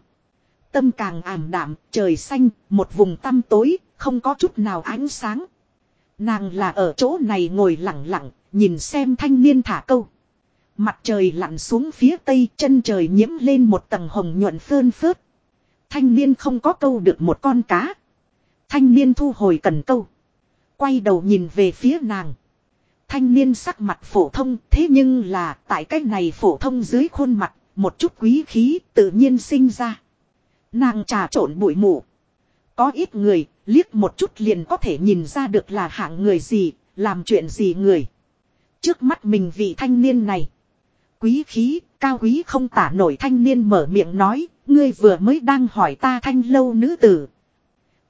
Tâm càng ảm đạm, trời xanh, một vùng tăm tối, không có chút nào ánh sáng. Nàng là ở chỗ này ngồi lặng lặng, nhìn xem thanh niên thả câu. Mặt trời lặn xuống phía tây, chân trời nhiễm lên một tầng hồng nhuận phơn phớt. Thanh niên không có câu được một con cá. Thanh niên thu hồi cần câu. Quay đầu nhìn về phía nàng. Thanh niên sắc mặt phổ thông thế nhưng là tại cái này phổ thông dưới khuôn mặt, một chút quý khí tự nhiên sinh ra. Nàng trà trộn bụi mù. Có ít người, liếc một chút liền có thể nhìn ra được là hạng người gì, làm chuyện gì người. Trước mắt mình vị thanh niên này. Quý khí, cao quý không tả nổi thanh niên mở miệng nói, ngươi vừa mới đang hỏi ta thanh lâu nữ tử.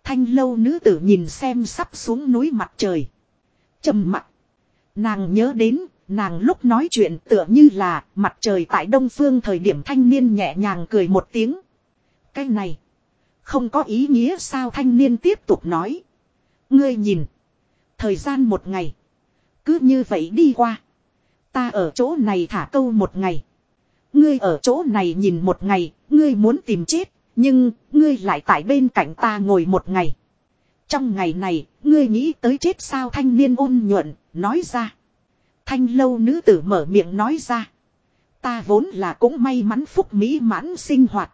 Thanh lâu nữ tử nhìn xem sắp xuống núi mặt trời. trầm mặt. Nàng nhớ đến, nàng lúc nói chuyện tựa như là mặt trời tại đông phương thời điểm thanh niên nhẹ nhàng cười một tiếng. Cái này, không có ý nghĩa sao thanh niên tiếp tục nói. Ngươi nhìn, thời gian một ngày, cứ như vậy đi qua. Ta ở chỗ này thả câu một ngày. Ngươi ở chỗ này nhìn một ngày, ngươi muốn tìm chết, nhưng, ngươi lại tại bên cạnh ta ngồi một ngày. Trong ngày này, ngươi nghĩ tới chết sao thanh niên ôn nhuận, nói ra. Thanh lâu nữ tử mở miệng nói ra. Ta vốn là cũng may mắn phúc mỹ mãn sinh hoạt.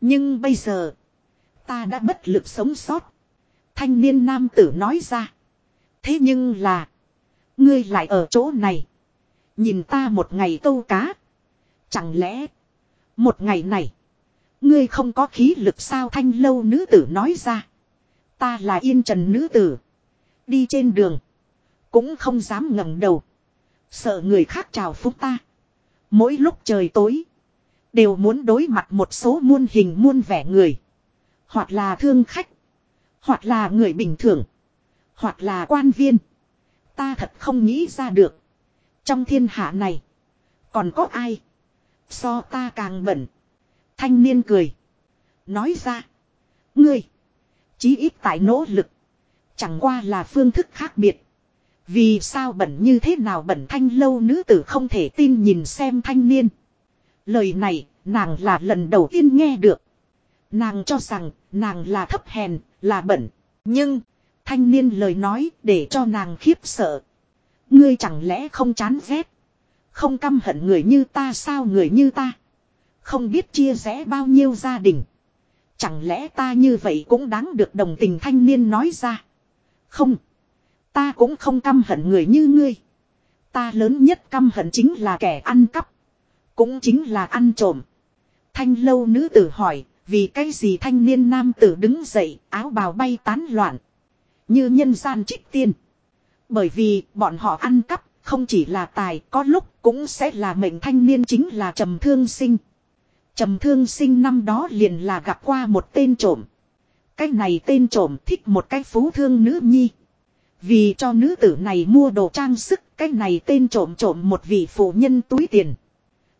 Nhưng bây giờ, ta đã bất lực sống sót. Thanh niên nam tử nói ra. Thế nhưng là, ngươi lại ở chỗ này. Nhìn ta một ngày câu cá. Chẳng lẽ, một ngày này, ngươi không có khí lực sao thanh lâu nữ tử nói ra. Ta là yên trần nữ tử. Đi trên đường, cũng không dám ngẩng đầu. Sợ người khác chào phúc ta. Mỗi lúc trời tối, đều muốn đối mặt một số muôn hình muôn vẻ người. Hoặc là thương khách, hoặc là người bình thường, hoặc là quan viên. Ta thật không nghĩ ra được. Trong thiên hạ này, còn có ai? So ta càng bẩn. Thanh niên cười. Nói ra. Ngươi. Chí ít tại nỗ lực. Chẳng qua là phương thức khác biệt. Vì sao bẩn như thế nào bẩn thanh lâu nữ tử không thể tin nhìn xem thanh niên. Lời này, nàng là lần đầu tiên nghe được. Nàng cho rằng, nàng là thấp hèn, là bẩn. Nhưng, thanh niên lời nói để cho nàng khiếp sợ. Ngươi chẳng lẽ không chán ghét. Không căm hận người như ta sao người như ta. Không biết chia rẽ bao nhiêu gia đình. Chẳng lẽ ta như vậy cũng đáng được đồng tình thanh niên nói ra. Không. Ta cũng không căm hận người như ngươi. Ta lớn nhất căm hận chính là kẻ ăn cắp. Cũng chính là ăn trộm. Thanh lâu nữ tử hỏi, vì cái gì thanh niên nam tử đứng dậy, áo bào bay tán loạn. Như nhân gian trích tiên. Bởi vì bọn họ ăn cắp, không chỉ là tài, có lúc cũng sẽ là mệnh thanh niên chính là trầm thương sinh. Trầm thương sinh năm đó liền là gặp qua một tên trộm. Cái này tên trộm thích một cái phú thương nữ nhi. Vì cho nữ tử này mua đồ trang sức, cái này tên trộm trộm một vị phụ nhân túi tiền.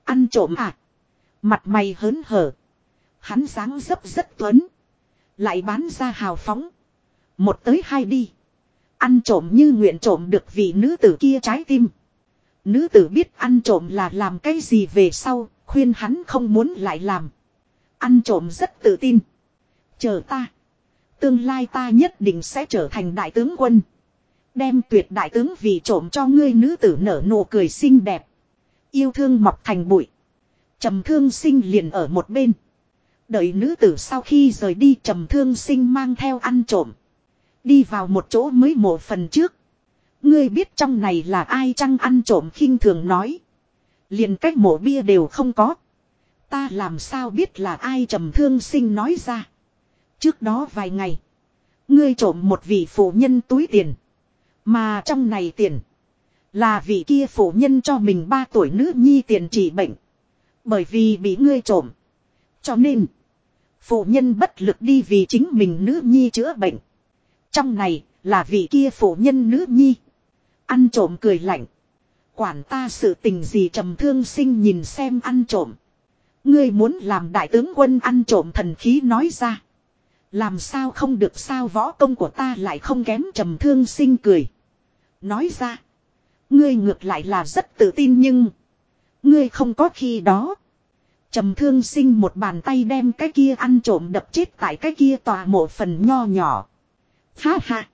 Ăn trộm à? Mặt mày hớn hở. Hắn dáng dấp rất tuấn. Lại bán ra hào phóng. Một tới hai đi. Ăn trộm như nguyện trộm được vị nữ tử kia trái tim. Nữ tử biết ăn trộm là làm cái gì về sau, khuyên hắn không muốn lại làm. Ăn trộm rất tự tin. Chờ ta. Tương lai ta nhất định sẽ trở thành đại tướng quân. Đem tuyệt đại tướng vì trộm cho ngươi nữ tử nở nụ cười xinh đẹp. Yêu thương mọc thành bụi. trầm thương sinh liền ở một bên. Đợi nữ tử sau khi rời đi trầm thương sinh mang theo ăn trộm. Đi vào một chỗ mới mổ phần trước. Ngươi biết trong này là ai chăng ăn trộm khinh thường nói. Liền cách mổ bia đều không có. Ta làm sao biết là ai trầm thương sinh nói ra. Trước đó vài ngày. Ngươi trộm một vị phụ nhân túi tiền. Mà trong này tiền. Là vị kia phụ nhân cho mình ba tuổi nữ nhi tiền trị bệnh. Bởi vì bị ngươi trộm. Cho nên. Phụ nhân bất lực đi vì chính mình nữ nhi chữa bệnh. Trong này là vị kia phụ nhân nữ nhi. Ăn trộm cười lạnh. Quản ta sự tình gì trầm thương sinh nhìn xem ăn trộm. Ngươi muốn làm đại tướng quân ăn trộm thần khí nói ra. Làm sao không được sao võ công của ta lại không kém trầm thương sinh cười. Nói ra. Ngươi ngược lại là rất tự tin nhưng. Ngươi không có khi đó. Trầm thương sinh một bàn tay đem cái kia ăn trộm đập chết tại cái kia tòa mộ phần nho nhỏ. Ha ha.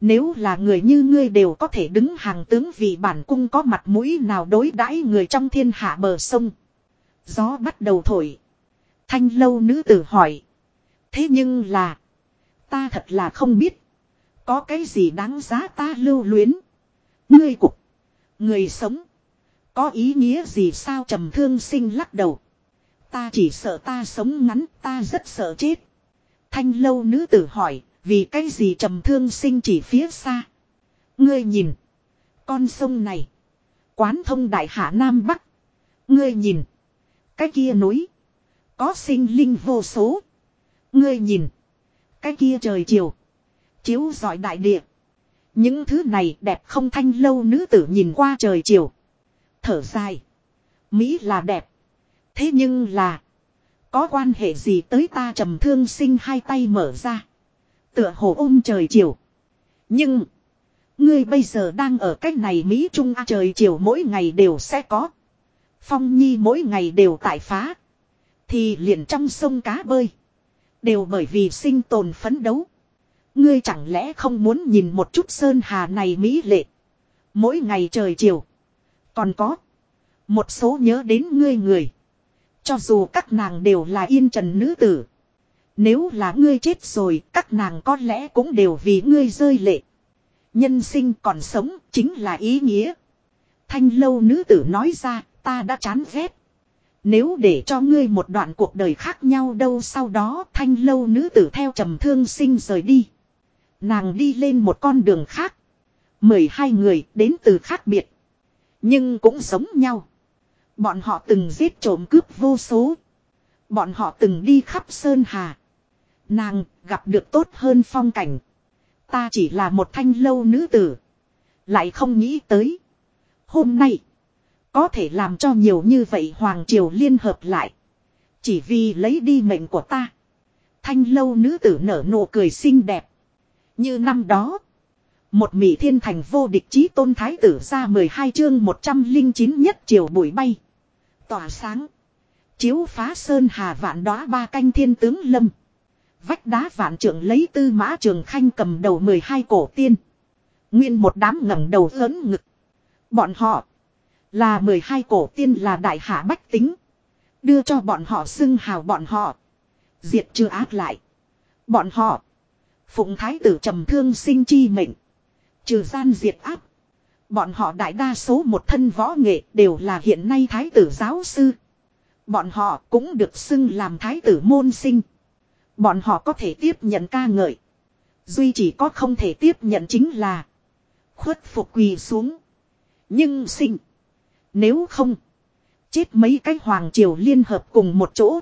Nếu là người như ngươi đều có thể đứng hàng tướng vì bản cung có mặt mũi nào đối đãi người trong thiên hạ bờ sông. Gió bắt đầu thổi. Thanh lâu nữ tử hỏi. Thế nhưng là. Ta thật là không biết. Có cái gì đáng giá ta lưu luyến. Ngươi cục. Người sống. Có ý nghĩa gì sao trầm thương sinh lắc đầu. Ta chỉ sợ ta sống ngắn, ta rất sợ chết. Thanh lâu nữ tử hỏi. Vì cái gì trầm thương sinh chỉ phía xa. Ngươi nhìn. Con sông này. Quán thông đại hạ Nam Bắc. Ngươi nhìn. Cái kia núi. Có sinh linh vô số. Ngươi nhìn. Cái kia trời chiều. Chiếu giỏi đại địa. Những thứ này đẹp không thanh lâu nữ tử nhìn qua trời chiều. Thở dài. Mỹ là đẹp. Thế nhưng là. Có quan hệ gì tới ta trầm thương sinh hai tay mở ra. Tựa hồ ôm trời chiều. Nhưng. Ngươi bây giờ đang ở cách này Mỹ Trung A trời chiều mỗi ngày đều sẽ có. Phong Nhi mỗi ngày đều tại phá. Thì liền trong sông cá bơi. Đều bởi vì sinh tồn phấn đấu. Ngươi chẳng lẽ không muốn nhìn một chút sơn hà này mỹ lệ. Mỗi ngày trời chiều. Còn có. Một số nhớ đến ngươi người. Cho dù các nàng đều là yên trần nữ tử. Nếu là ngươi chết rồi, các nàng có lẽ cũng đều vì ngươi rơi lệ. Nhân sinh còn sống, chính là ý nghĩa. Thanh lâu nữ tử nói ra, ta đã chán ghét. Nếu để cho ngươi một đoạn cuộc đời khác nhau đâu sau đó thanh lâu nữ tử theo trầm thương sinh rời đi. Nàng đi lên một con đường khác. mười hai người đến từ khác biệt. Nhưng cũng giống nhau. Bọn họ từng giết trộm cướp vô số. Bọn họ từng đi khắp Sơn Hà. Nàng gặp được tốt hơn phong cảnh. Ta chỉ là một thanh lâu nữ tử. Lại không nghĩ tới. Hôm nay. Có thể làm cho nhiều như vậy Hoàng Triều liên hợp lại. Chỉ vì lấy đi mệnh của ta. thanh lâu nữ tử nở nụ cười xinh đẹp. Như năm đó. Một mỹ thiên thành vô địch chí tôn thái tử ra 12 chương 109 nhất chiều bụi bay. Tỏa sáng. Chiếu phá sơn hà vạn đóa ba canh thiên tướng lâm. Vách đá vạn trưởng lấy tư mã trường khanh cầm đầu 12 cổ tiên. Nguyên một đám ngẩng đầu lớn ngực. Bọn họ. Là 12 cổ tiên là đại hạ bách tính. Đưa cho bọn họ xưng hào bọn họ. Diệt chưa ác lại. Bọn họ. Phụng thái tử trầm thương sinh chi mệnh. Trừ gian diệt áp. Bọn họ đại đa số một thân võ nghệ đều là hiện nay thái tử giáo sư. Bọn họ cũng được xưng làm thái tử môn sinh. Bọn họ có thể tiếp nhận ca ngợi. Duy chỉ có không thể tiếp nhận chính là khuất phục quỳ xuống. Nhưng sinh. Nếu không. Chết mấy cái hoàng triều liên hợp cùng một chỗ.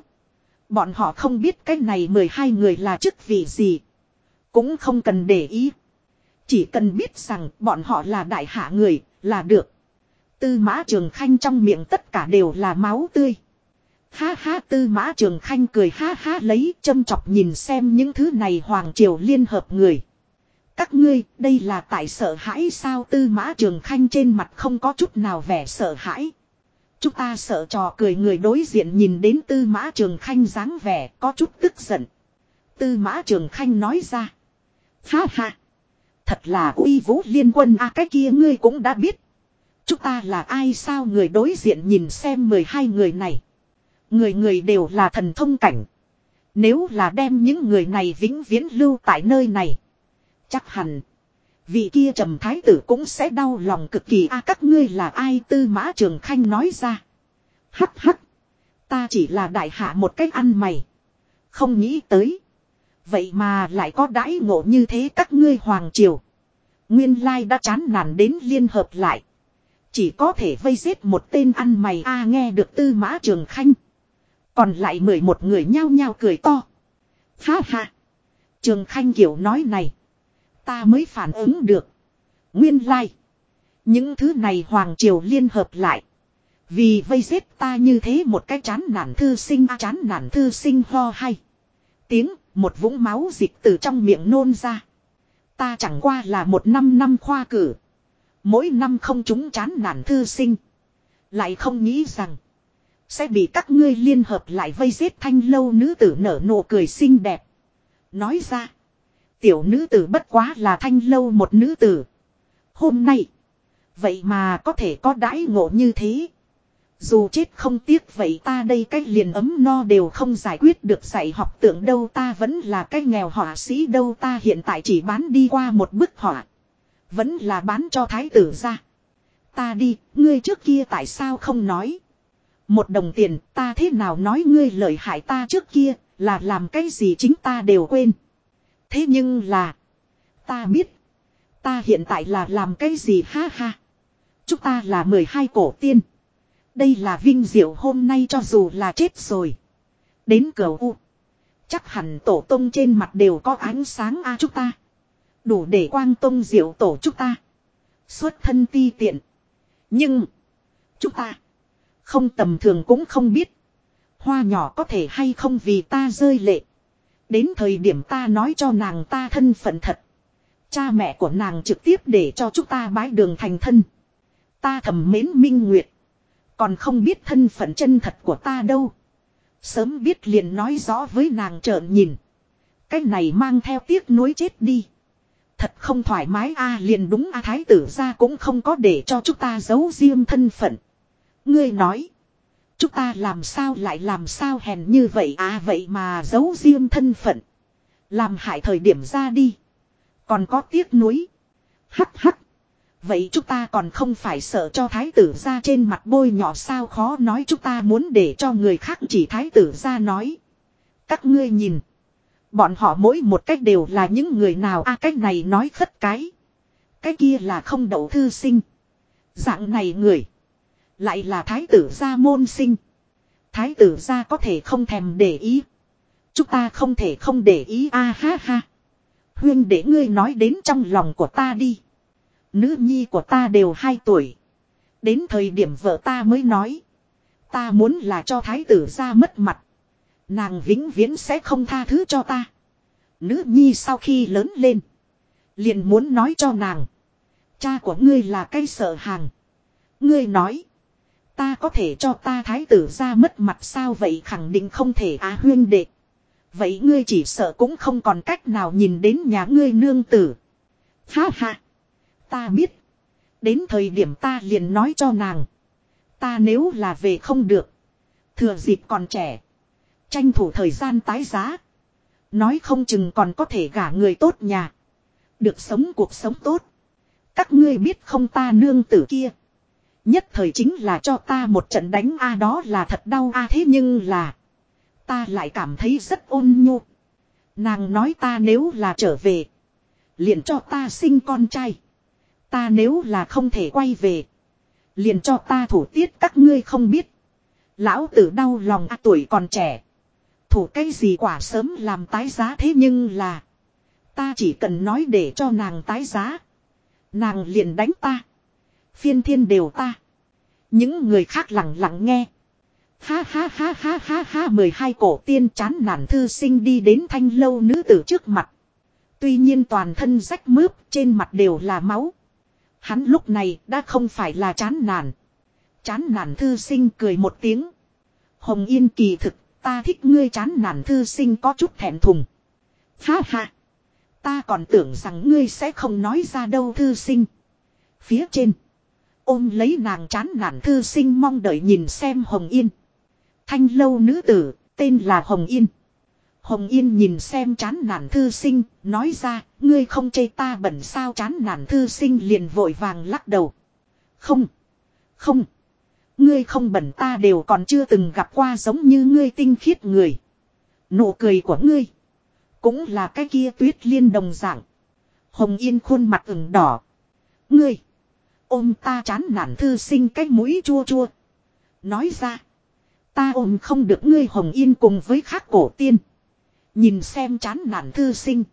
Bọn họ không biết cái này 12 người là chức vị gì. Cũng không cần để ý. Chỉ cần biết rằng bọn họ là đại hạ người là được. Tư mã trường khanh trong miệng tất cả đều là máu tươi. Ha ha tư mã trường khanh cười ha ha lấy châm chọc nhìn xem những thứ này hoàng triều liên hợp người. Các ngươi, đây là tại sợ hãi sao tư mã trường khanh trên mặt không có chút nào vẻ sợ hãi. Chúng ta sợ trò cười người đối diện nhìn đến tư mã trường khanh dáng vẻ có chút tức giận. Tư mã trường khanh nói ra. Ha ha. Thật là uy vũ liên quân a à, cái kia ngươi cũng đã biết. Chúng ta là ai sao người đối diện nhìn xem 12 người này. Người người đều là thần thông cảnh. Nếu là đem những người này vĩnh viễn lưu tại nơi này. Chắc hẳn. Vị kia trầm thái tử cũng sẽ đau lòng cực kỳ a, các ngươi là ai tư mã trường khanh nói ra. Hắc hắc. Ta chỉ là đại hạ một cách ăn mày. Không nghĩ tới. Vậy mà lại có đãi ngộ như thế các ngươi hoàng triều. Nguyên lai đã chán nản đến liên hợp lại. Chỉ có thể vây giết một tên ăn mày a, nghe được tư mã trường khanh. Còn lại mười một người nhao nhao cười to. Ha ha. Trường khanh Kiều nói này. Ta mới phản ứng được. Nguyên lai. Những thứ này hoàng triều liên hợp lại. Vì vây xếp ta như thế một cái chán nản thư sinh à, chán nản thư sinh ho hay. Tiếng, một vũng máu dịch từ trong miệng nôn ra. Ta chẳng qua là một năm năm khoa cử. Mỗi năm không chúng chán nản thư sinh. Lại không nghĩ rằng. Sẽ bị các ngươi liên hợp lại vây giết thanh lâu nữ tử nở nụ cười xinh đẹp. Nói ra. Tiểu nữ tử bất quá là thanh lâu một nữ tử. Hôm nay. Vậy mà có thể có đãi ngộ như thế. Dù chết không tiếc vậy ta đây cái liền ấm no đều không giải quyết được dạy học tượng đâu ta vẫn là cái nghèo họa sĩ đâu ta hiện tại chỉ bán đi qua một bức họa. Vẫn là bán cho thái tử ra. Ta đi, ngươi trước kia tại sao không nói. Một đồng tiền, ta thế nào nói ngươi lợi hại ta trước kia, là làm cái gì chính ta đều quên. Thế nhưng là. Ta biết. Ta hiện tại là làm cái gì ha ha. Chúng ta là 12 cổ tiên. Đây là vinh diệu hôm nay cho dù là chết rồi. Đến cửa u. Chắc hẳn tổ tông trên mặt đều có ánh sáng a chúng ta. Đủ để quang tông diệu tổ chúng ta. Xuất thân ti tiện. Nhưng. Chúng ta. Không tầm thường cũng không biết. Hoa nhỏ có thể hay không vì ta rơi lệ. Đến thời điểm ta nói cho nàng ta thân phận thật. Cha mẹ của nàng trực tiếp để cho chúng ta bái đường thành thân. Ta thầm mến minh nguyệt. Còn không biết thân phận chân thật của ta đâu. Sớm biết liền nói rõ với nàng trợn nhìn. Cái này mang theo tiếc nuối chết đi. Thật không thoải mái a à, liền đúng a à, thái tử ra cũng không có để cho chúng ta giấu riêng thân phận. Ngươi nói. Chúng ta làm sao lại làm sao hèn như vậy à vậy mà giấu riêng thân phận. Làm hại thời điểm ra đi. Còn có tiếc nuối. Hắc hắc. Vậy chúng ta còn không phải sợ cho thái tử ra trên mặt bôi nhỏ sao khó nói chúng ta muốn để cho người khác chỉ thái tử ra nói. Các ngươi nhìn. Bọn họ mỗi một cách đều là những người nào a à, cách này nói khất cái. Cái kia là không đậu thư sinh. Dạng này người. Lại là thái tử gia môn sinh. Thái tử gia có thể không thèm để ý. Chúng ta không thể không để ý a ha ha. Huyên để ngươi nói đến trong lòng của ta đi. Nữ nhi của ta đều 2 tuổi. Đến thời điểm vợ ta mới nói. Ta muốn là cho thái tử ra mất mặt. Nàng vĩnh viễn sẽ không tha thứ cho ta. Nữ nhi sau khi lớn lên. Liền muốn nói cho nàng. Cha của ngươi là cây sợ hàng. Ngươi nói. Ta có thể cho ta thái tử ra mất mặt sao vậy khẳng định không thể á huyên đệ. Vậy ngươi chỉ sợ cũng không còn cách nào nhìn đến nhà ngươi nương tử. Ha ha. Ta biết. Đến thời điểm ta liền nói cho nàng. Ta nếu là về không được. Thừa dịp còn trẻ. Tranh thủ thời gian tái giá. Nói không chừng còn có thể gả người tốt nhà. Được sống cuộc sống tốt. Các ngươi biết không ta nương tử kia. Nhất thời chính là cho ta một trận đánh a đó là thật đau a thế nhưng là. Ta lại cảm thấy rất ôn nhu. Nàng nói ta nếu là trở về. Liền cho ta sinh con trai. Ta nếu là không thể quay về. Liền cho ta thủ tiết các ngươi không biết. Lão tử đau lòng à, tuổi còn trẻ. Thủ cái gì quả sớm làm tái giá thế nhưng là. Ta chỉ cần nói để cho nàng tái giá. Nàng liền đánh ta. Phiên thiên đều ta. Những người khác lặng lặng nghe. Ha ha ha ha ha ha mười hai cổ tiên chán nản thư sinh đi đến thanh lâu nữ tử trước mặt. Tuy nhiên toàn thân rách mướp trên mặt đều là máu. Hắn lúc này đã không phải là chán nản. Chán nản thư sinh cười một tiếng. Hồng Yên kỳ thực, ta thích ngươi chán nản thư sinh có chút thẹn thùng. Ha ha. Ta còn tưởng rằng ngươi sẽ không nói ra đâu thư sinh. Phía trên. Ôm lấy nàng chán nản thư sinh mong đợi nhìn xem Hồng Yên. Thanh lâu nữ tử, tên là Hồng Yên. Hồng Yên nhìn xem chán nản thư sinh, nói ra, ngươi không chê ta bẩn sao chán nản thư sinh liền vội vàng lắc đầu. Không, không, ngươi không bẩn ta đều còn chưa từng gặp qua giống như ngươi tinh khiết người. Nụ cười của ngươi, cũng là cái kia tuyết liên đồng dạng. Hồng Yên khuôn mặt ửng đỏ. Ngươi, ôm ta chán nản thư sinh cái mũi chua chua. Nói ra, ta ôm không được ngươi Hồng Yên cùng với khác cổ tiên. Nhìn xem chán nản thư sinh.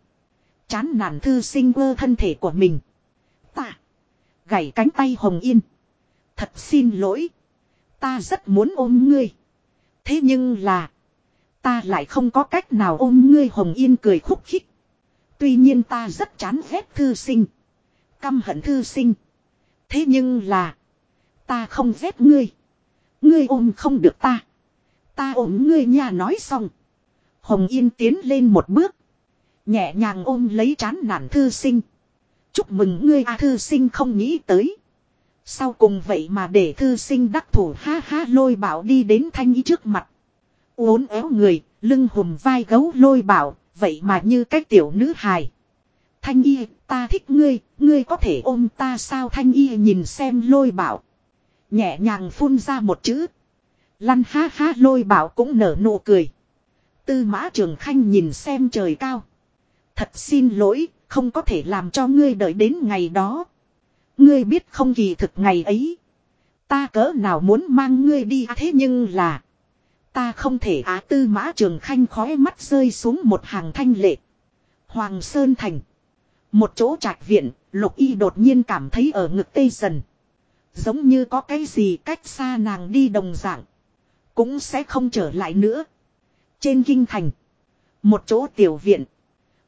Chán nản thư sinh quơ thân thể của mình. Ta. Gảy cánh tay Hồng Yên. Thật xin lỗi. Ta rất muốn ôm ngươi. Thế nhưng là. Ta lại không có cách nào ôm ngươi Hồng Yên cười khúc khích. Tuy nhiên ta rất chán ghét thư sinh. Căm hận thư sinh. Thế nhưng là. Ta không ghét ngươi. Ngươi ôm không được ta. Ta ôm ngươi nha nói xong. Hồng Yên tiến lên một bước. Nhẹ nhàng ôm lấy chán nản thư sinh. Chúc mừng ngươi a thư sinh không nghĩ tới. Sau cùng vậy mà để thư sinh đắc thủ ha ha lôi bảo đi đến thanh ý trước mặt. Uốn éo người, lưng hùm vai gấu lôi bảo, vậy mà như cách tiểu nữ hài. Thanh y, ta thích ngươi, ngươi có thể ôm ta sao thanh y nhìn xem lôi bảo. Nhẹ nhàng phun ra một chữ. Lăn ha ha lôi bảo cũng nở nụ cười. Tư mã trường khanh nhìn xem trời cao. Thật xin lỗi, không có thể làm cho ngươi đợi đến ngày đó. Ngươi biết không kỳ thực ngày ấy. Ta cỡ nào muốn mang ngươi đi à, thế nhưng là. Ta không thể á tư mã trường khanh khói mắt rơi xuống một hàng thanh lệ. Hoàng Sơn Thành. Một chỗ trạch viện, lục y đột nhiên cảm thấy ở ngực tê dần. Giống như có cái gì cách xa nàng đi đồng dạng. Cũng sẽ không trở lại nữa. Trên kinh thành. Một chỗ tiểu viện.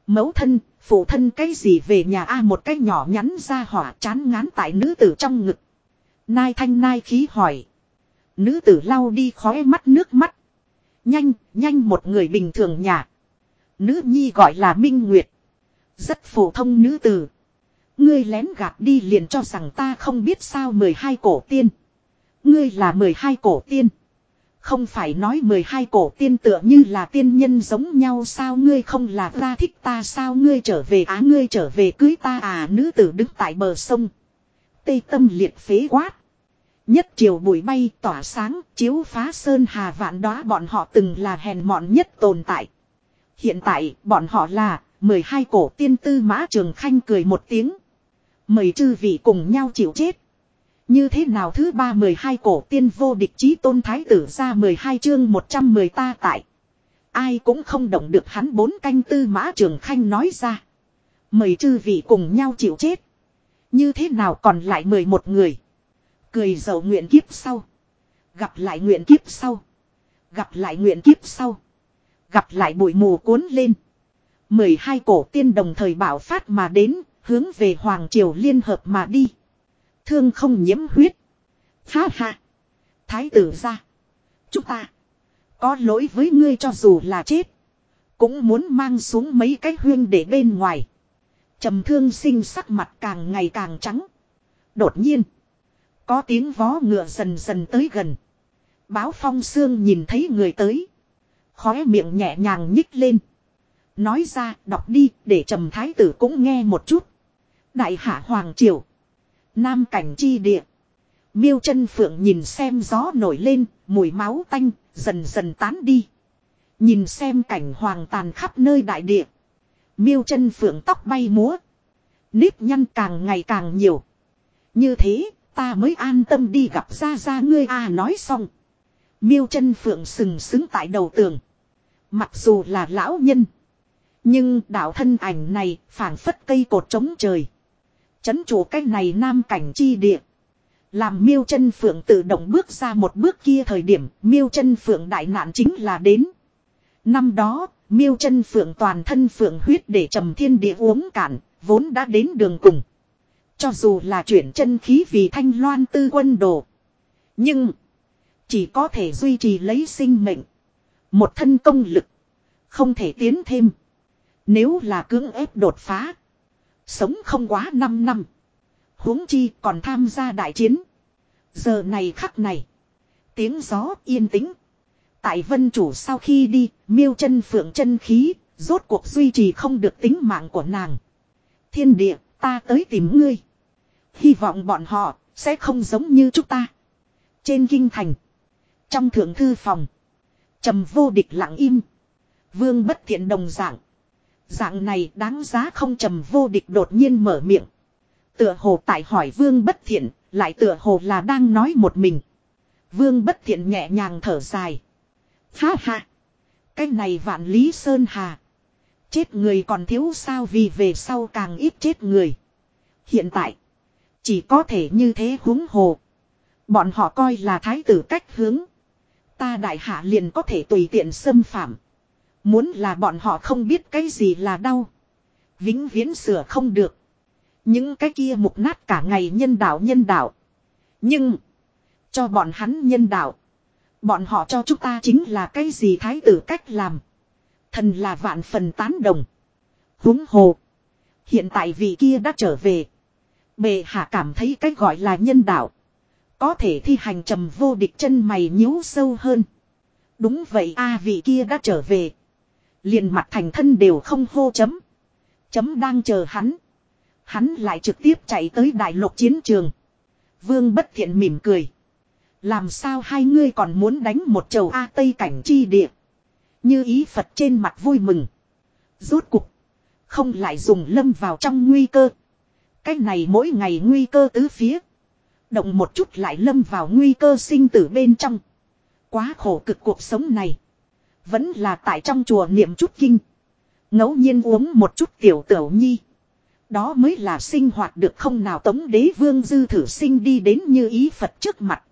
Mấu thân, phụ thân cái gì về nhà A một cái nhỏ nhắn ra hỏa chán ngán tại nữ tử trong ngực. Nai thanh nai khí hỏi. Nữ tử lau đi khóe mắt nước mắt. Nhanh, nhanh một người bình thường nhà. Nữ nhi gọi là Minh Nguyệt. Rất phổ thông nữ tử. Ngươi lén gạt đi liền cho rằng ta không biết sao 12 cổ tiên. Ngươi là 12 cổ tiên. Không phải nói 12 cổ tiên tựa như là tiên nhân giống nhau sao ngươi không là ra thích ta sao ngươi trở về á, ngươi trở về cưới ta à nữ tử đứng tại bờ sông. Tây tâm liệt phế quát. Nhất triều bụi bay tỏa sáng, chiếu phá sơn hà vạn đóa, bọn họ từng là hèn mọn nhất tồn tại. Hiện tại, bọn họ là 12 cổ tiên tư mã trường khanh cười một tiếng. Mời chư vị cùng nhau chịu chết. Như thế nào thứ ba mười hai cổ tiên vô địch chí tôn thái tử ra mười hai chương một trăm mười ta tại. Ai cũng không động được hắn bốn canh tư mã trường khanh nói ra. Mời chư vị cùng nhau chịu chết. Như thế nào còn lại mười một người. Cười giàu nguyện kiếp sau. Gặp lại nguyện kiếp sau. Gặp lại nguyện kiếp sau. Gặp lại bụi mù cuốn lên. 12 cổ tiên đồng thời bảo phát mà đến, hướng về Hoàng Triều Liên Hợp mà đi. Thương không nhiễm huyết. Ha ha. Thái tử ra. Chúng ta. Có lỗi với ngươi cho dù là chết. Cũng muốn mang xuống mấy cái huyên để bên ngoài. trầm thương sinh sắc mặt càng ngày càng trắng. Đột nhiên. Có tiếng vó ngựa dần dần tới gần. Báo phong xương nhìn thấy người tới. Khóe miệng nhẹ nhàng nhích lên. Nói ra đọc đi để trầm thái tử cũng nghe một chút. Đại hạ Hoàng Triều. Nam cảnh chi địa. Miêu chân phượng nhìn xem gió nổi lên, mùi máu tanh, dần dần tán đi. Nhìn xem cảnh hoàng tàn khắp nơi đại địa. Miêu chân phượng tóc bay múa. Nếp nhăn càng ngày càng nhiều. Như thế, ta mới an tâm đi gặp ra ra ngươi a nói xong. Miêu chân phượng sừng sững tại đầu tường. Mặc dù là lão nhân. Nhưng đạo thân ảnh này phảng phất cây cột trống trời. Chấn chủ cách này nam cảnh chi địa. Làm miêu chân phượng tự động bước ra một bước kia thời điểm miêu chân phượng đại nạn chính là đến. Năm đó, miêu chân phượng toàn thân phượng huyết để trầm thiên địa uống cạn, vốn đã đến đường cùng. Cho dù là chuyển chân khí vì thanh loan tư quân đồ. Nhưng, chỉ có thể duy trì lấy sinh mệnh. Một thân công lực, không thể tiến thêm. Nếu là cưỡng ép đột phá, sống không quá 5 năm huống chi còn tham gia đại chiến. Giờ này khắc này. Tiếng gió yên tĩnh. Tại vân chủ sau khi đi, miêu chân phượng chân khí, rốt cuộc duy trì không được tính mạng của nàng. Thiên địa, ta tới tìm ngươi. Hy vọng bọn họ, sẽ không giống như chúng ta. Trên kinh thành. Trong thượng thư phòng. trầm vô địch lặng im. Vương bất thiện đồng dạng. Dạng này đáng giá không trầm vô địch đột nhiên mở miệng. Tựa hồ tại hỏi vương bất thiện, lại tựa hồ là đang nói một mình. Vương bất thiện nhẹ nhàng thở dài. Ha ha. Cái này vạn lý sơn hà. Chết người còn thiếu sao vì về sau càng ít chết người. Hiện tại. Chỉ có thể như thế húng hồ. Bọn họ coi là thái tử cách hướng. Ta đại hạ liền có thể tùy tiện xâm phạm. Muốn là bọn họ không biết cái gì là đau. Vĩnh viễn sửa không được. Những cái kia mục nát cả ngày nhân đạo nhân đạo. Nhưng. Cho bọn hắn nhân đạo. Bọn họ cho chúng ta chính là cái gì thái tử cách làm. Thần là vạn phần tán đồng. Húng hồ. Hiện tại vị kia đã trở về. Bề hạ cảm thấy cách gọi là nhân đạo. Có thể thi hành trầm vô địch chân mày nhíu sâu hơn. Đúng vậy a, vị kia đã trở về. Liền mặt thành thân đều không hô chấm. Chấm đang chờ hắn. Hắn lại trực tiếp chạy tới đại lục chiến trường. Vương bất thiện mỉm cười. Làm sao hai ngươi còn muốn đánh một chầu A Tây cảnh chi địa. Như ý Phật trên mặt vui mừng. Rốt cục. Không lại dùng lâm vào trong nguy cơ. cách này mỗi ngày nguy cơ tứ phía. Động một chút lại lâm vào nguy cơ sinh tử bên trong. Quá khổ cực cuộc sống này. Vẫn là tại trong chùa niệm chút kinh. ngẫu nhiên uống một chút tiểu tiểu nhi. Đó mới là sinh hoạt được không nào tống đế vương dư thử sinh đi đến như ý Phật trước mặt.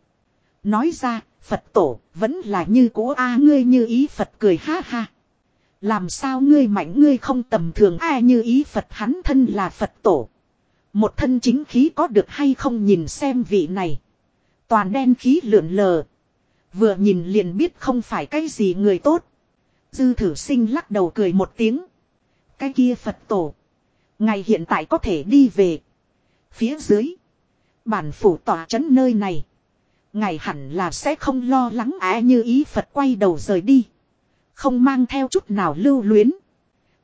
Nói ra, Phật tổ, vẫn là như cũ A ngươi như ý Phật cười ha ha. Làm sao ngươi mạnh ngươi không tầm thường A như ý Phật hắn thân là Phật tổ. Một thân chính khí có được hay không nhìn xem vị này. Toàn đen khí lượn lờ. Vừa nhìn liền biết không phải cái gì người tốt. Dư thử sinh lắc đầu cười một tiếng. Cái kia Phật tổ. Ngày hiện tại có thể đi về. Phía dưới. Bản phủ tỏa trấn nơi này. Ngày hẳn là sẽ không lo lắng á như ý Phật quay đầu rời đi. Không mang theo chút nào lưu luyến.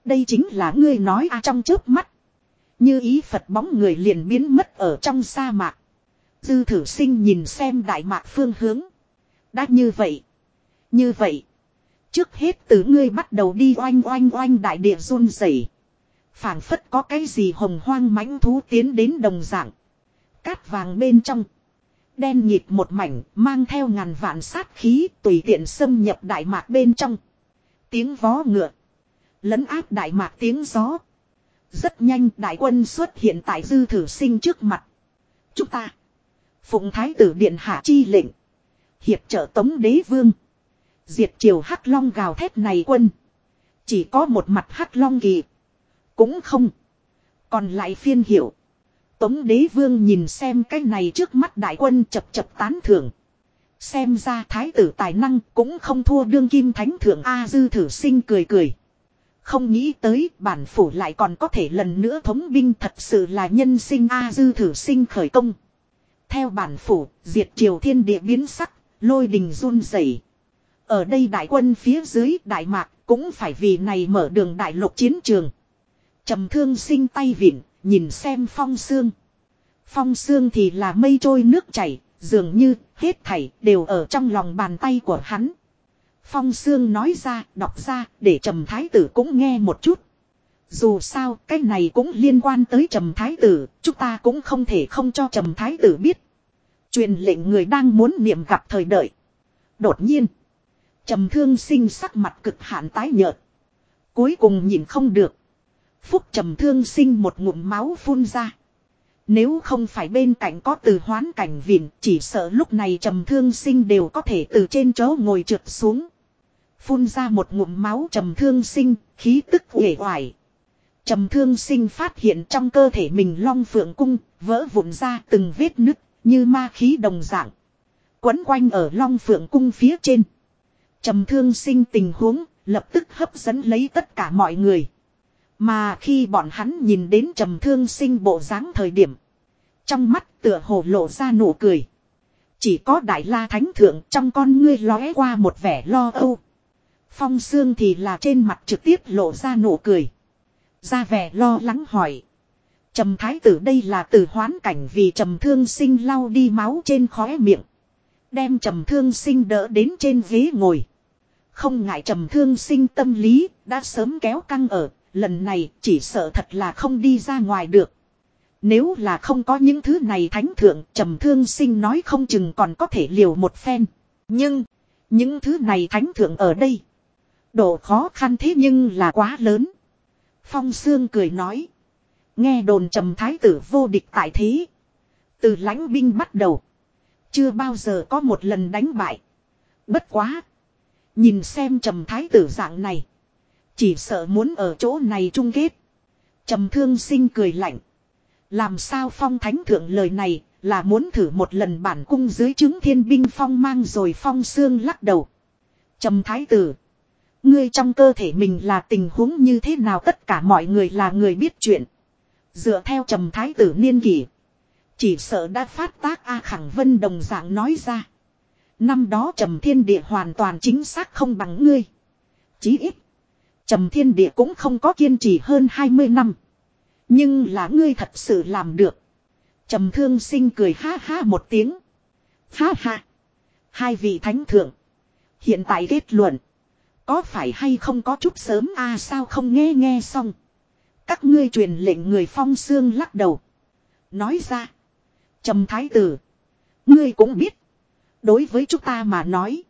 Đây chính là ngươi nói a trong chớp mắt. Như ý Phật bóng người liền biến mất ở trong sa mạc. Dư thử sinh nhìn xem đại mạc phương hướng. Đã như vậy. Như vậy. Trước hết từ ngươi bắt đầu đi oanh oanh oanh đại địa run rẩy phảng phất có cái gì hồng hoang mãnh thú tiến đến đồng dạng. Cát vàng bên trong. Đen nhịp một mảnh, mang theo ngàn vạn sát khí, tùy tiện xâm nhập đại mạc bên trong. Tiếng vó ngựa. Lấn áp đại mạc tiếng gió. Rất nhanh đại quân xuất hiện tại dư thử sinh trước mặt. Chúng ta. Phụng thái tử điện hạ chi lệnh. Hiệp trợ tống đế vương. Diệt triều hắc long gào thét này quân. Chỉ có một mặt hắc long kỳ. Cũng không. Còn lại phiên hiệu. Tống đế vương nhìn xem cái này trước mắt đại quân chập chập tán thưởng. Xem ra thái tử tài năng cũng không thua đương kim thánh thượng A dư thử sinh cười cười. Không nghĩ tới bản phủ lại còn có thể lần nữa thống binh thật sự là nhân sinh A dư thử sinh khởi công. Theo bản phủ, diệt triều thiên địa biến sắc, lôi đình run rẩy. Ở đây đại quân phía dưới đại mạc cũng phải vì này mở đường đại lục chiến trường. trầm thương sinh tay vịn, nhìn xem phong xương. Phong xương thì là mây trôi nước chảy, dường như hết thảy đều ở trong lòng bàn tay của hắn. Phong xương nói ra, đọc ra, để trầm thái tử cũng nghe một chút. Dù sao, cái này cũng liên quan tới trầm thái tử, chúng ta cũng không thể không cho trầm thái tử biết. Truyền lệnh người đang muốn niệm gặp thời đợi. Đột nhiên, trầm thương sinh sắc mặt cực hạn tái nhợt. Cuối cùng nhìn không được. Phúc trầm thương sinh một ngụm máu phun ra. Nếu không phải bên cạnh có từ hoán cảnh vịn, chỉ sợ lúc này trầm thương sinh đều có thể từ trên chỗ ngồi trượt xuống. Phun ra một ngụm máu trầm thương sinh, khí tức uể oải. Trầm thương sinh phát hiện trong cơ thể mình long phượng cung, vỡ vụn ra từng vết nứt, như ma khí đồng dạng. Quấn quanh ở long phượng cung phía trên. Trầm thương sinh tình huống, lập tức hấp dẫn lấy tất cả mọi người. Mà khi bọn hắn nhìn đến trầm thương sinh bộ dáng thời điểm. Trong mắt tựa hồ lộ ra nụ cười. Chỉ có đại la thánh thượng trong con ngươi lóe qua một vẻ lo âu. Phong xương thì là trên mặt trực tiếp lộ ra nụ cười. Ra vẻ lo lắng hỏi. Trầm thái tử đây là từ hoán cảnh vì trầm thương sinh lau đi máu trên khóe miệng. Đem trầm thương sinh đỡ đến trên ghế ngồi. Không ngại trầm thương sinh tâm lý, đã sớm kéo căng ở, lần này chỉ sợ thật là không đi ra ngoài được. Nếu là không có những thứ này thánh thượng, trầm thương sinh nói không chừng còn có thể liều một phen. Nhưng, những thứ này thánh thượng ở đây. Độ khó khăn thế nhưng là quá lớn. Phong Sương cười nói. Nghe đồn trầm thái tử vô địch tại thế. Từ lãnh binh bắt đầu. Chưa bao giờ có một lần đánh bại. Bất quá. Nhìn xem trầm thái tử dạng này. Chỉ sợ muốn ở chỗ này chung kết. Trầm thương sinh cười lạnh. Làm sao phong thánh thượng lời này là muốn thử một lần bản cung dưới chứng thiên binh phong mang rồi phong xương lắc đầu. Trầm thái tử. Ngươi trong cơ thể mình là tình huống như thế nào tất cả mọi người là người biết chuyện. Dựa theo trầm thái tử niên kỷ. Chỉ sợ đã phát tác A Khẳng Vân đồng dạng nói ra. Năm đó trầm thiên địa hoàn toàn chính xác không bằng ngươi. Chí ít. Trầm thiên địa cũng không có kiên trì hơn 20 năm. Nhưng là ngươi thật sự làm được. Trầm thương sinh cười ha ha một tiếng. Ha ha. Hai vị thánh thượng. Hiện tại kết luận. Có phải hay không có chút sớm a à, sao không nghe nghe xong. Các ngươi truyền lệnh người phong xương lắc đầu. Nói ra. Trầm thái tử. Ngươi cũng biết. Đối với chúng ta mà nói.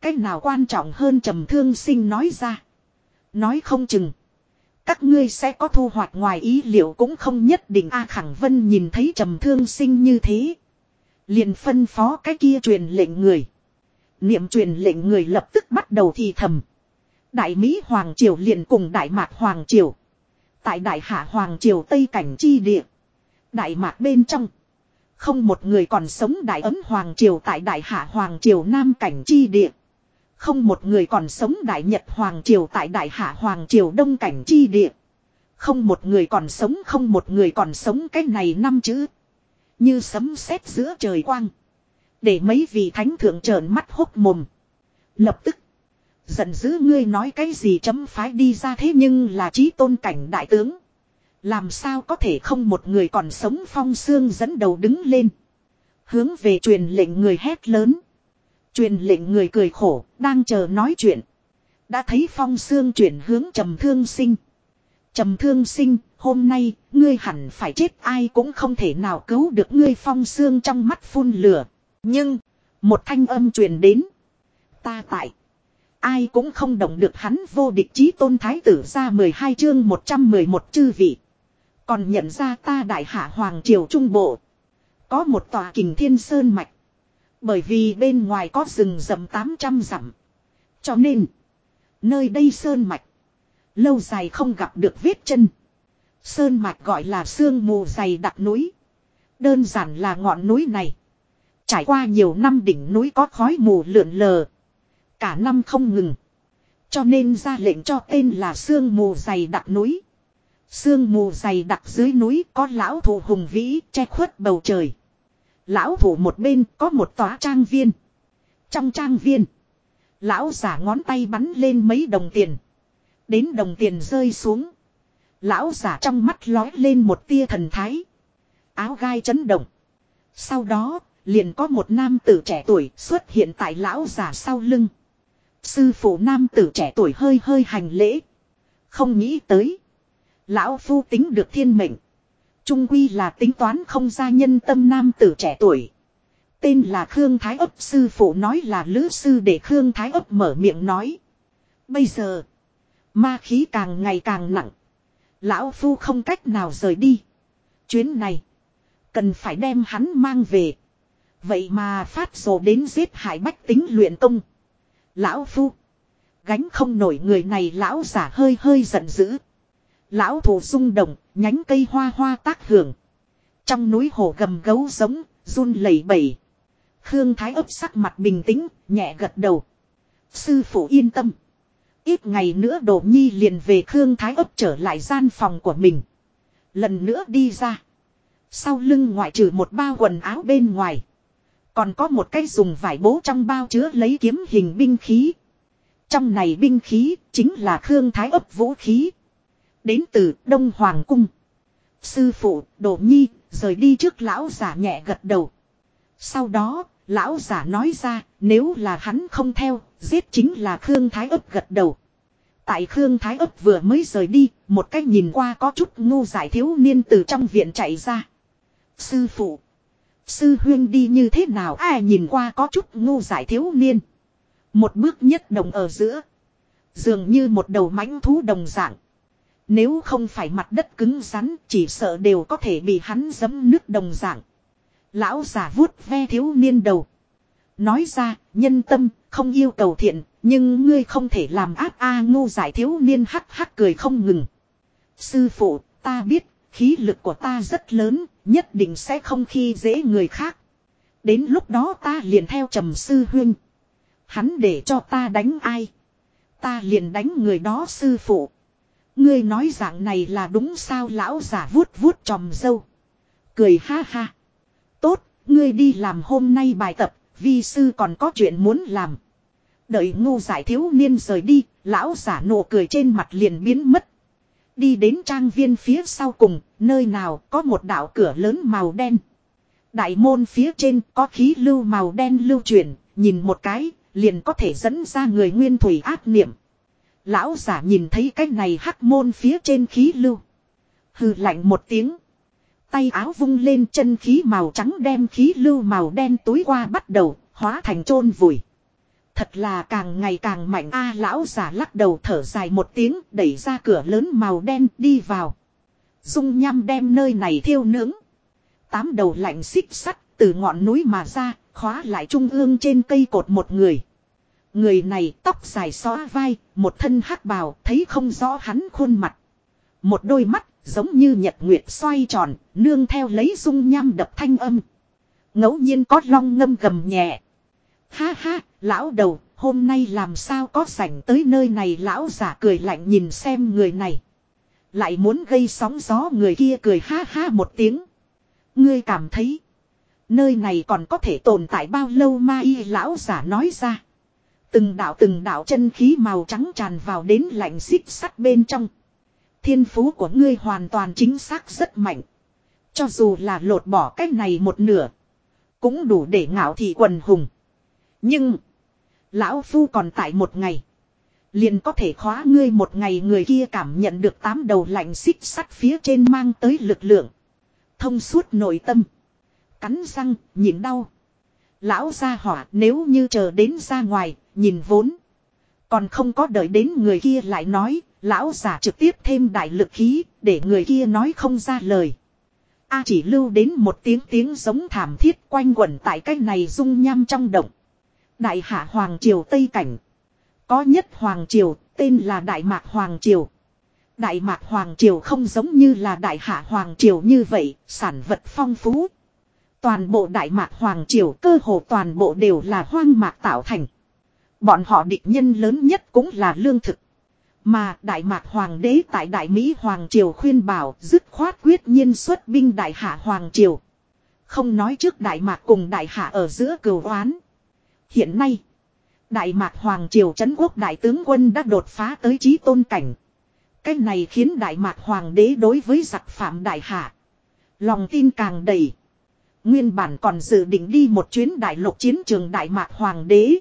Cái nào quan trọng hơn trầm thương sinh nói ra. Nói không chừng. Các ngươi sẽ có thu hoạch ngoài ý liệu cũng không nhất định A Khẳng Vân nhìn thấy trầm thương sinh như thế. Liền phân phó cái kia truyền lệnh người. Niệm truyền lệnh người lập tức bắt đầu thì thầm. Đại Mỹ Hoàng Triều liền cùng Đại Mạc Hoàng Triều. Tại Đại Hạ Hoàng Triều Tây Cảnh Chi Địa. Đại Mạc bên trong. Không một người còn sống Đại Ấm Hoàng Triều tại Đại Hạ Hoàng Triều Nam Cảnh Chi Địa. Không một người còn sống Đại Nhật Hoàng Triều tại Đại Hạ Hoàng Triều Đông Cảnh Chi Địa. Không một người còn sống, không một người còn sống cái này năm chữ. Như sấm sét giữa trời quang. Để mấy vị thánh thượng trợn mắt hốc mồm. Lập tức. Giận dữ ngươi nói cái gì chấm phái đi ra thế nhưng là trí tôn cảnh đại tướng. Làm sao có thể không một người còn sống phong xương dẫn đầu đứng lên. Hướng về truyền lệnh người hét lớn. Truyền lệnh người cười khổ, đang chờ nói chuyện. Đã thấy phong xương chuyển hướng trầm thương sinh. Trầm thương sinh, hôm nay, ngươi hẳn phải chết ai cũng không thể nào cứu được ngươi phong xương trong mắt phun lửa. Nhưng, một thanh âm truyền đến. Ta tại. Ai cũng không động được hắn vô địch chí tôn thái tử ra 12 chương 111 chư vị. Còn nhận ra ta đại hạ hoàng triều trung bộ. Có một tòa kình thiên sơn mạch. Bởi vì bên ngoài có rừng rậm 800 dặm. Cho nên, nơi đây sơn mạch. Lâu dài không gặp được vết chân. Sơn mạch gọi là sương mù dày đặc núi. Đơn giản là ngọn núi này. Trải qua nhiều năm đỉnh núi có khói mù lượn lờ. Cả năm không ngừng. Cho nên ra lệnh cho tên là sương mù dày đặc núi. Sương mù dày đặc dưới núi có lão thủ hùng vĩ che khuất bầu trời. Lão thủ một bên có một tòa trang viên. Trong trang viên. Lão giả ngón tay bắn lên mấy đồng tiền. Đến đồng tiền rơi xuống. Lão giả trong mắt lói lên một tia thần thái. Áo gai chấn động. Sau đó, liền có một nam tử trẻ tuổi xuất hiện tại lão giả sau lưng. Sư phụ nam tử trẻ tuổi hơi hơi hành lễ. Không nghĩ tới. Lão phu tính được thiên mệnh. Trung quy là tính toán không ra nhân tâm nam tử trẻ tuổi. Tên là Khương Thái ấp, sư phụ nói là lữ sư để Khương Thái ấp mở miệng nói. Bây giờ. Ma khí càng ngày càng nặng. Lão Phu không cách nào rời đi. Chuyến này. Cần phải đem hắn mang về. Vậy mà phát rồ đến giết hại bách tính luyện công. Lão Phu. Gánh không nổi người này lão giả hơi hơi giận dữ. Lão thủ rung động, nhánh cây hoa hoa tác hưởng. Trong núi hồ gầm gấu giống, run lẩy bẩy. Khương Thái ấp sắc mặt bình tĩnh, nhẹ gật đầu. Sư phụ yên tâm. Ít ngày nữa đổ Nhi liền về Khương Thái ấp trở lại gian phòng của mình. Lần nữa đi ra. Sau lưng ngoại trừ một bao quần áo bên ngoài. Còn có một cái dùng vải bố trong bao chứa lấy kiếm hình binh khí. Trong này binh khí chính là Khương Thái ấp vũ khí. Đến từ Đông Hoàng Cung. Sư phụ, đổ Nhi, rời đi trước lão giả nhẹ gật đầu. Sau đó, lão giả nói ra, nếu là hắn không theo, giết chính là Khương Thái ấp gật đầu. Tại Khương Thái ấp vừa mới rời đi, một cách nhìn qua có chút ngu giải thiếu niên từ trong viện chạy ra. Sư phụ. Sư huyên đi như thế nào ai nhìn qua có chút ngu giải thiếu niên. Một bước nhất đồng ở giữa. Dường như một đầu mãnh thú đồng dạng. Nếu không phải mặt đất cứng rắn chỉ sợ đều có thể bị hắn giấm nước đồng dạng. Lão giả vuốt ve thiếu niên đầu. Nói ra, nhân tâm, không yêu cầu thiện, nhưng ngươi không thể làm áp a ngu giải thiếu niên hắc hắc cười không ngừng. Sư phụ, ta biết, khí lực của ta rất lớn, nhất định sẽ không khi dễ người khác. Đến lúc đó ta liền theo trầm sư huyên. Hắn để cho ta đánh ai. Ta liền đánh người đó sư phụ. Ngươi nói dạng này là đúng sao lão giả vuốt vuốt tròm dâu. Cười ha ha. Tốt, ngươi đi làm hôm nay bài tập, vi sư còn có chuyện muốn làm. Đợi ngu giải thiếu niên rời đi, lão giả nụ cười trên mặt liền biến mất. Đi đến trang viên phía sau cùng, nơi nào có một đạo cửa lớn màu đen. Đại môn phía trên có khí lưu màu đen lưu chuyển, nhìn một cái, liền có thể dẫn ra người nguyên thủy ác niệm. Lão giả nhìn thấy cái này hắc môn phía trên khí lưu. Hừ lạnh một tiếng. Tay áo vung lên chân khí màu trắng đem khí lưu màu đen tối qua bắt đầu, hóa thành chôn vùi. Thật là càng ngày càng mạnh a lão giả lắc đầu thở dài một tiếng đẩy ra cửa lớn màu đen đi vào. Dung nham đem nơi này thiêu nướng. Tám đầu lạnh xích sắt từ ngọn núi mà ra, khóa lại trung ương trên cây cột một người. Người này tóc dài xóa vai, một thân hắc bào, thấy không rõ hắn khuôn mặt. Một đôi mắt, giống như nhật nguyệt xoay tròn, nương theo lấy dung nham đập thanh âm. ngẫu nhiên có long ngâm gầm nhẹ. Ha ha, lão đầu, hôm nay làm sao có sảnh tới nơi này lão giả cười lạnh nhìn xem người này. Lại muốn gây sóng gió người kia cười ha ha một tiếng. Ngươi cảm thấy, nơi này còn có thể tồn tại bao lâu ma y lão giả nói ra. Từng đạo từng đạo chân khí màu trắng tràn vào đến lạnh xích sắt bên trong. Thiên phú của ngươi hoàn toàn chính xác rất mạnh. Cho dù là lột bỏ cách này một nửa. Cũng đủ để ngạo thị quần hùng. Nhưng. Lão Phu còn tại một ngày. Liền có thể khóa ngươi một ngày người kia cảm nhận được tám đầu lạnh xích sắt phía trên mang tới lực lượng. Thông suốt nội tâm. Cắn răng, nhịn đau. Lão ra hỏa nếu như chờ đến ra ngoài, nhìn vốn. Còn không có đợi đến người kia lại nói, lão giả trực tiếp thêm đại lực khí, để người kia nói không ra lời. A chỉ lưu đến một tiếng tiếng giống thảm thiết quanh quẩn tại cái này rung nham trong động. Đại hạ Hoàng Triều Tây Cảnh. Có nhất Hoàng Triều, tên là Đại Mạc Hoàng Triều. Đại mạc Hoàng Triều không giống như là đại hạ Hoàng Triều như vậy, sản vật phong phú. Toàn bộ đại mạc Hoàng Triều cơ hồ toàn bộ đều là hoang mạc tạo thành. Bọn họ địch nhân lớn nhất cũng là lương thực. Mà Đại Mạc Hoàng đế tại Đại Mỹ Hoàng Triều khuyên bảo dứt khoát quyết nhiên xuất binh Đại Hạ Hoàng Triều. Không nói trước Đại Mạc cùng Đại Hạ ở giữa cửu oán. Hiện nay, Đại Mạc Hoàng Triều Trấn Quốc Đại tướng quân đã đột phá tới trí tôn cảnh. Cái này khiến Đại Mạc Hoàng đế đối với giặc phạm Đại Hạ. Lòng tin càng đầy. Nguyên bản còn dự định đi một chuyến đại lục chiến trường Đại Mạc Hoàng đế.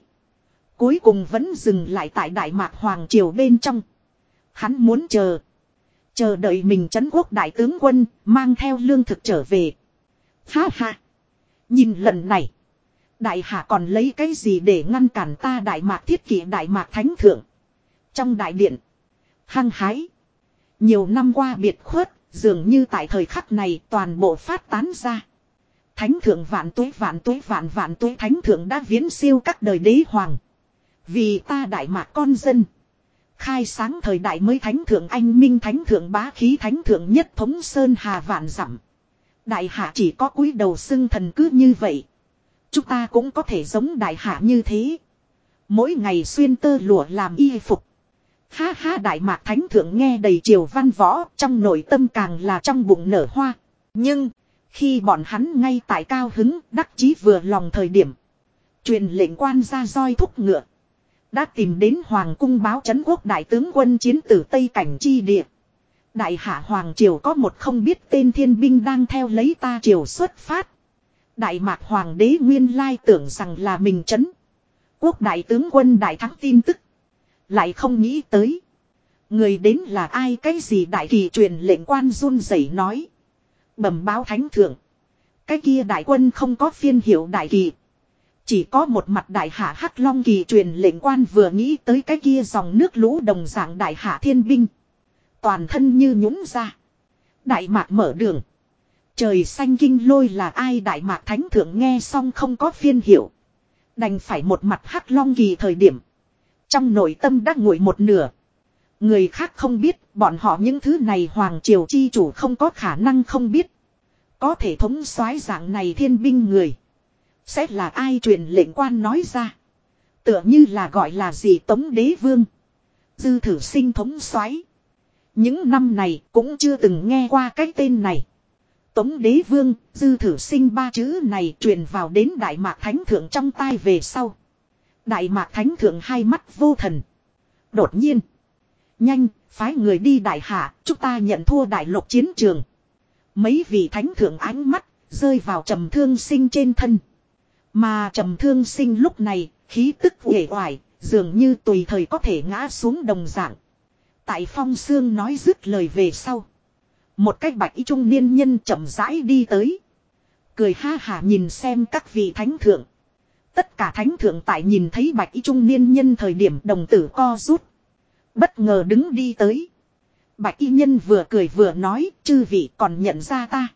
Cuối cùng vẫn dừng lại tại Đại Mạc Hoàng Triều bên trong. Hắn muốn chờ. Chờ đợi mình chấn quốc đại tướng quân mang theo lương thực trở về. Ha ha. Nhìn lần này. Đại hạ còn lấy cái gì để ngăn cản ta đại mạc thiết kỷ, đại mạc thánh thượng. Trong đại điện. Hăng hái. Nhiều năm qua biệt khuất. Dường như tại thời khắc này toàn bộ phát tán ra. Thánh thượng vạn tuế vạn tuế, vạn vạn tuế, thánh thượng đã viễn siêu các đời đế hoàng. Vì ta đại mạc con dân. Khai sáng thời đại mới thánh thượng anh minh, thánh thượng bá khí, thánh thượng nhất thống sơn hà vạn dặm Đại hạ chỉ có cúi đầu xưng thần cứ như vậy. Chúng ta cũng có thể giống đại hạ như thế. Mỗi ngày xuyên tơ lụa làm y phục. Ha ha đại mạc thánh thượng nghe đầy triều văn võ trong nội tâm càng là trong bụng nở hoa. Nhưng, khi bọn hắn ngay tại cao hứng đắc chí vừa lòng thời điểm. Truyền lệnh quan ra roi thúc ngựa. Đã tìm đến Hoàng cung báo chấn quốc đại tướng quân chiến tử Tây Cảnh chi địa. Đại hạ Hoàng Triều có một không biết tên thiên binh đang theo lấy ta triều xuất phát. Đại mạc Hoàng đế nguyên lai tưởng rằng là mình chấn. Quốc đại tướng quân đại thắng tin tức. Lại không nghĩ tới. Người đến là ai cái gì đại kỳ truyền lệnh quan run rẩy nói. Bẩm báo thánh thượng. Cái kia đại quân không có phiên hiệu đại kỳ. Chỉ có một mặt đại hạ hắc long kỳ truyền lệnh quan vừa nghĩ tới cái kia dòng nước lũ đồng dạng đại hạ thiên binh. Toàn thân như nhũng ra. Đại mạc mở đường. Trời xanh kinh lôi là ai đại mạc thánh thượng nghe xong không có phiên hiệu. Đành phải một mặt hắc long kỳ thời điểm. Trong nội tâm đã nguội một nửa. Người khác không biết, bọn họ những thứ này hoàng triều chi chủ không có khả năng không biết. Có thể thống soái dạng này thiên binh người. Sẽ là ai truyền lệnh quan nói ra. Tựa như là gọi là gì tống đế vương. Dư thử sinh thống soái Những năm này cũng chưa từng nghe qua cái tên này. Tống đế vương, dư thử sinh ba chữ này truyền vào đến Đại Mạc Thánh Thượng trong tai về sau. Đại Mạc Thánh Thượng hai mắt vô thần. Đột nhiên. Nhanh, phái người đi đại hạ, chúng ta nhận thua đại lục chiến trường. Mấy vị thánh thượng ánh mắt, rơi vào trầm thương sinh trên thân. Mà trầm thương sinh lúc này, khí tức uể oải, dường như tùy thời có thể ngã xuống đồng dạng. Tại phong xương nói dứt lời về sau. Một cách bạch y trung niên nhân chậm rãi đi tới. Cười ha hả nhìn xem các vị thánh thượng. Tất cả thánh thượng tại nhìn thấy bạch y trung niên nhân thời điểm đồng tử co rút. Bất ngờ đứng đi tới. Bạch y nhân vừa cười vừa nói, chư vị còn nhận ra ta.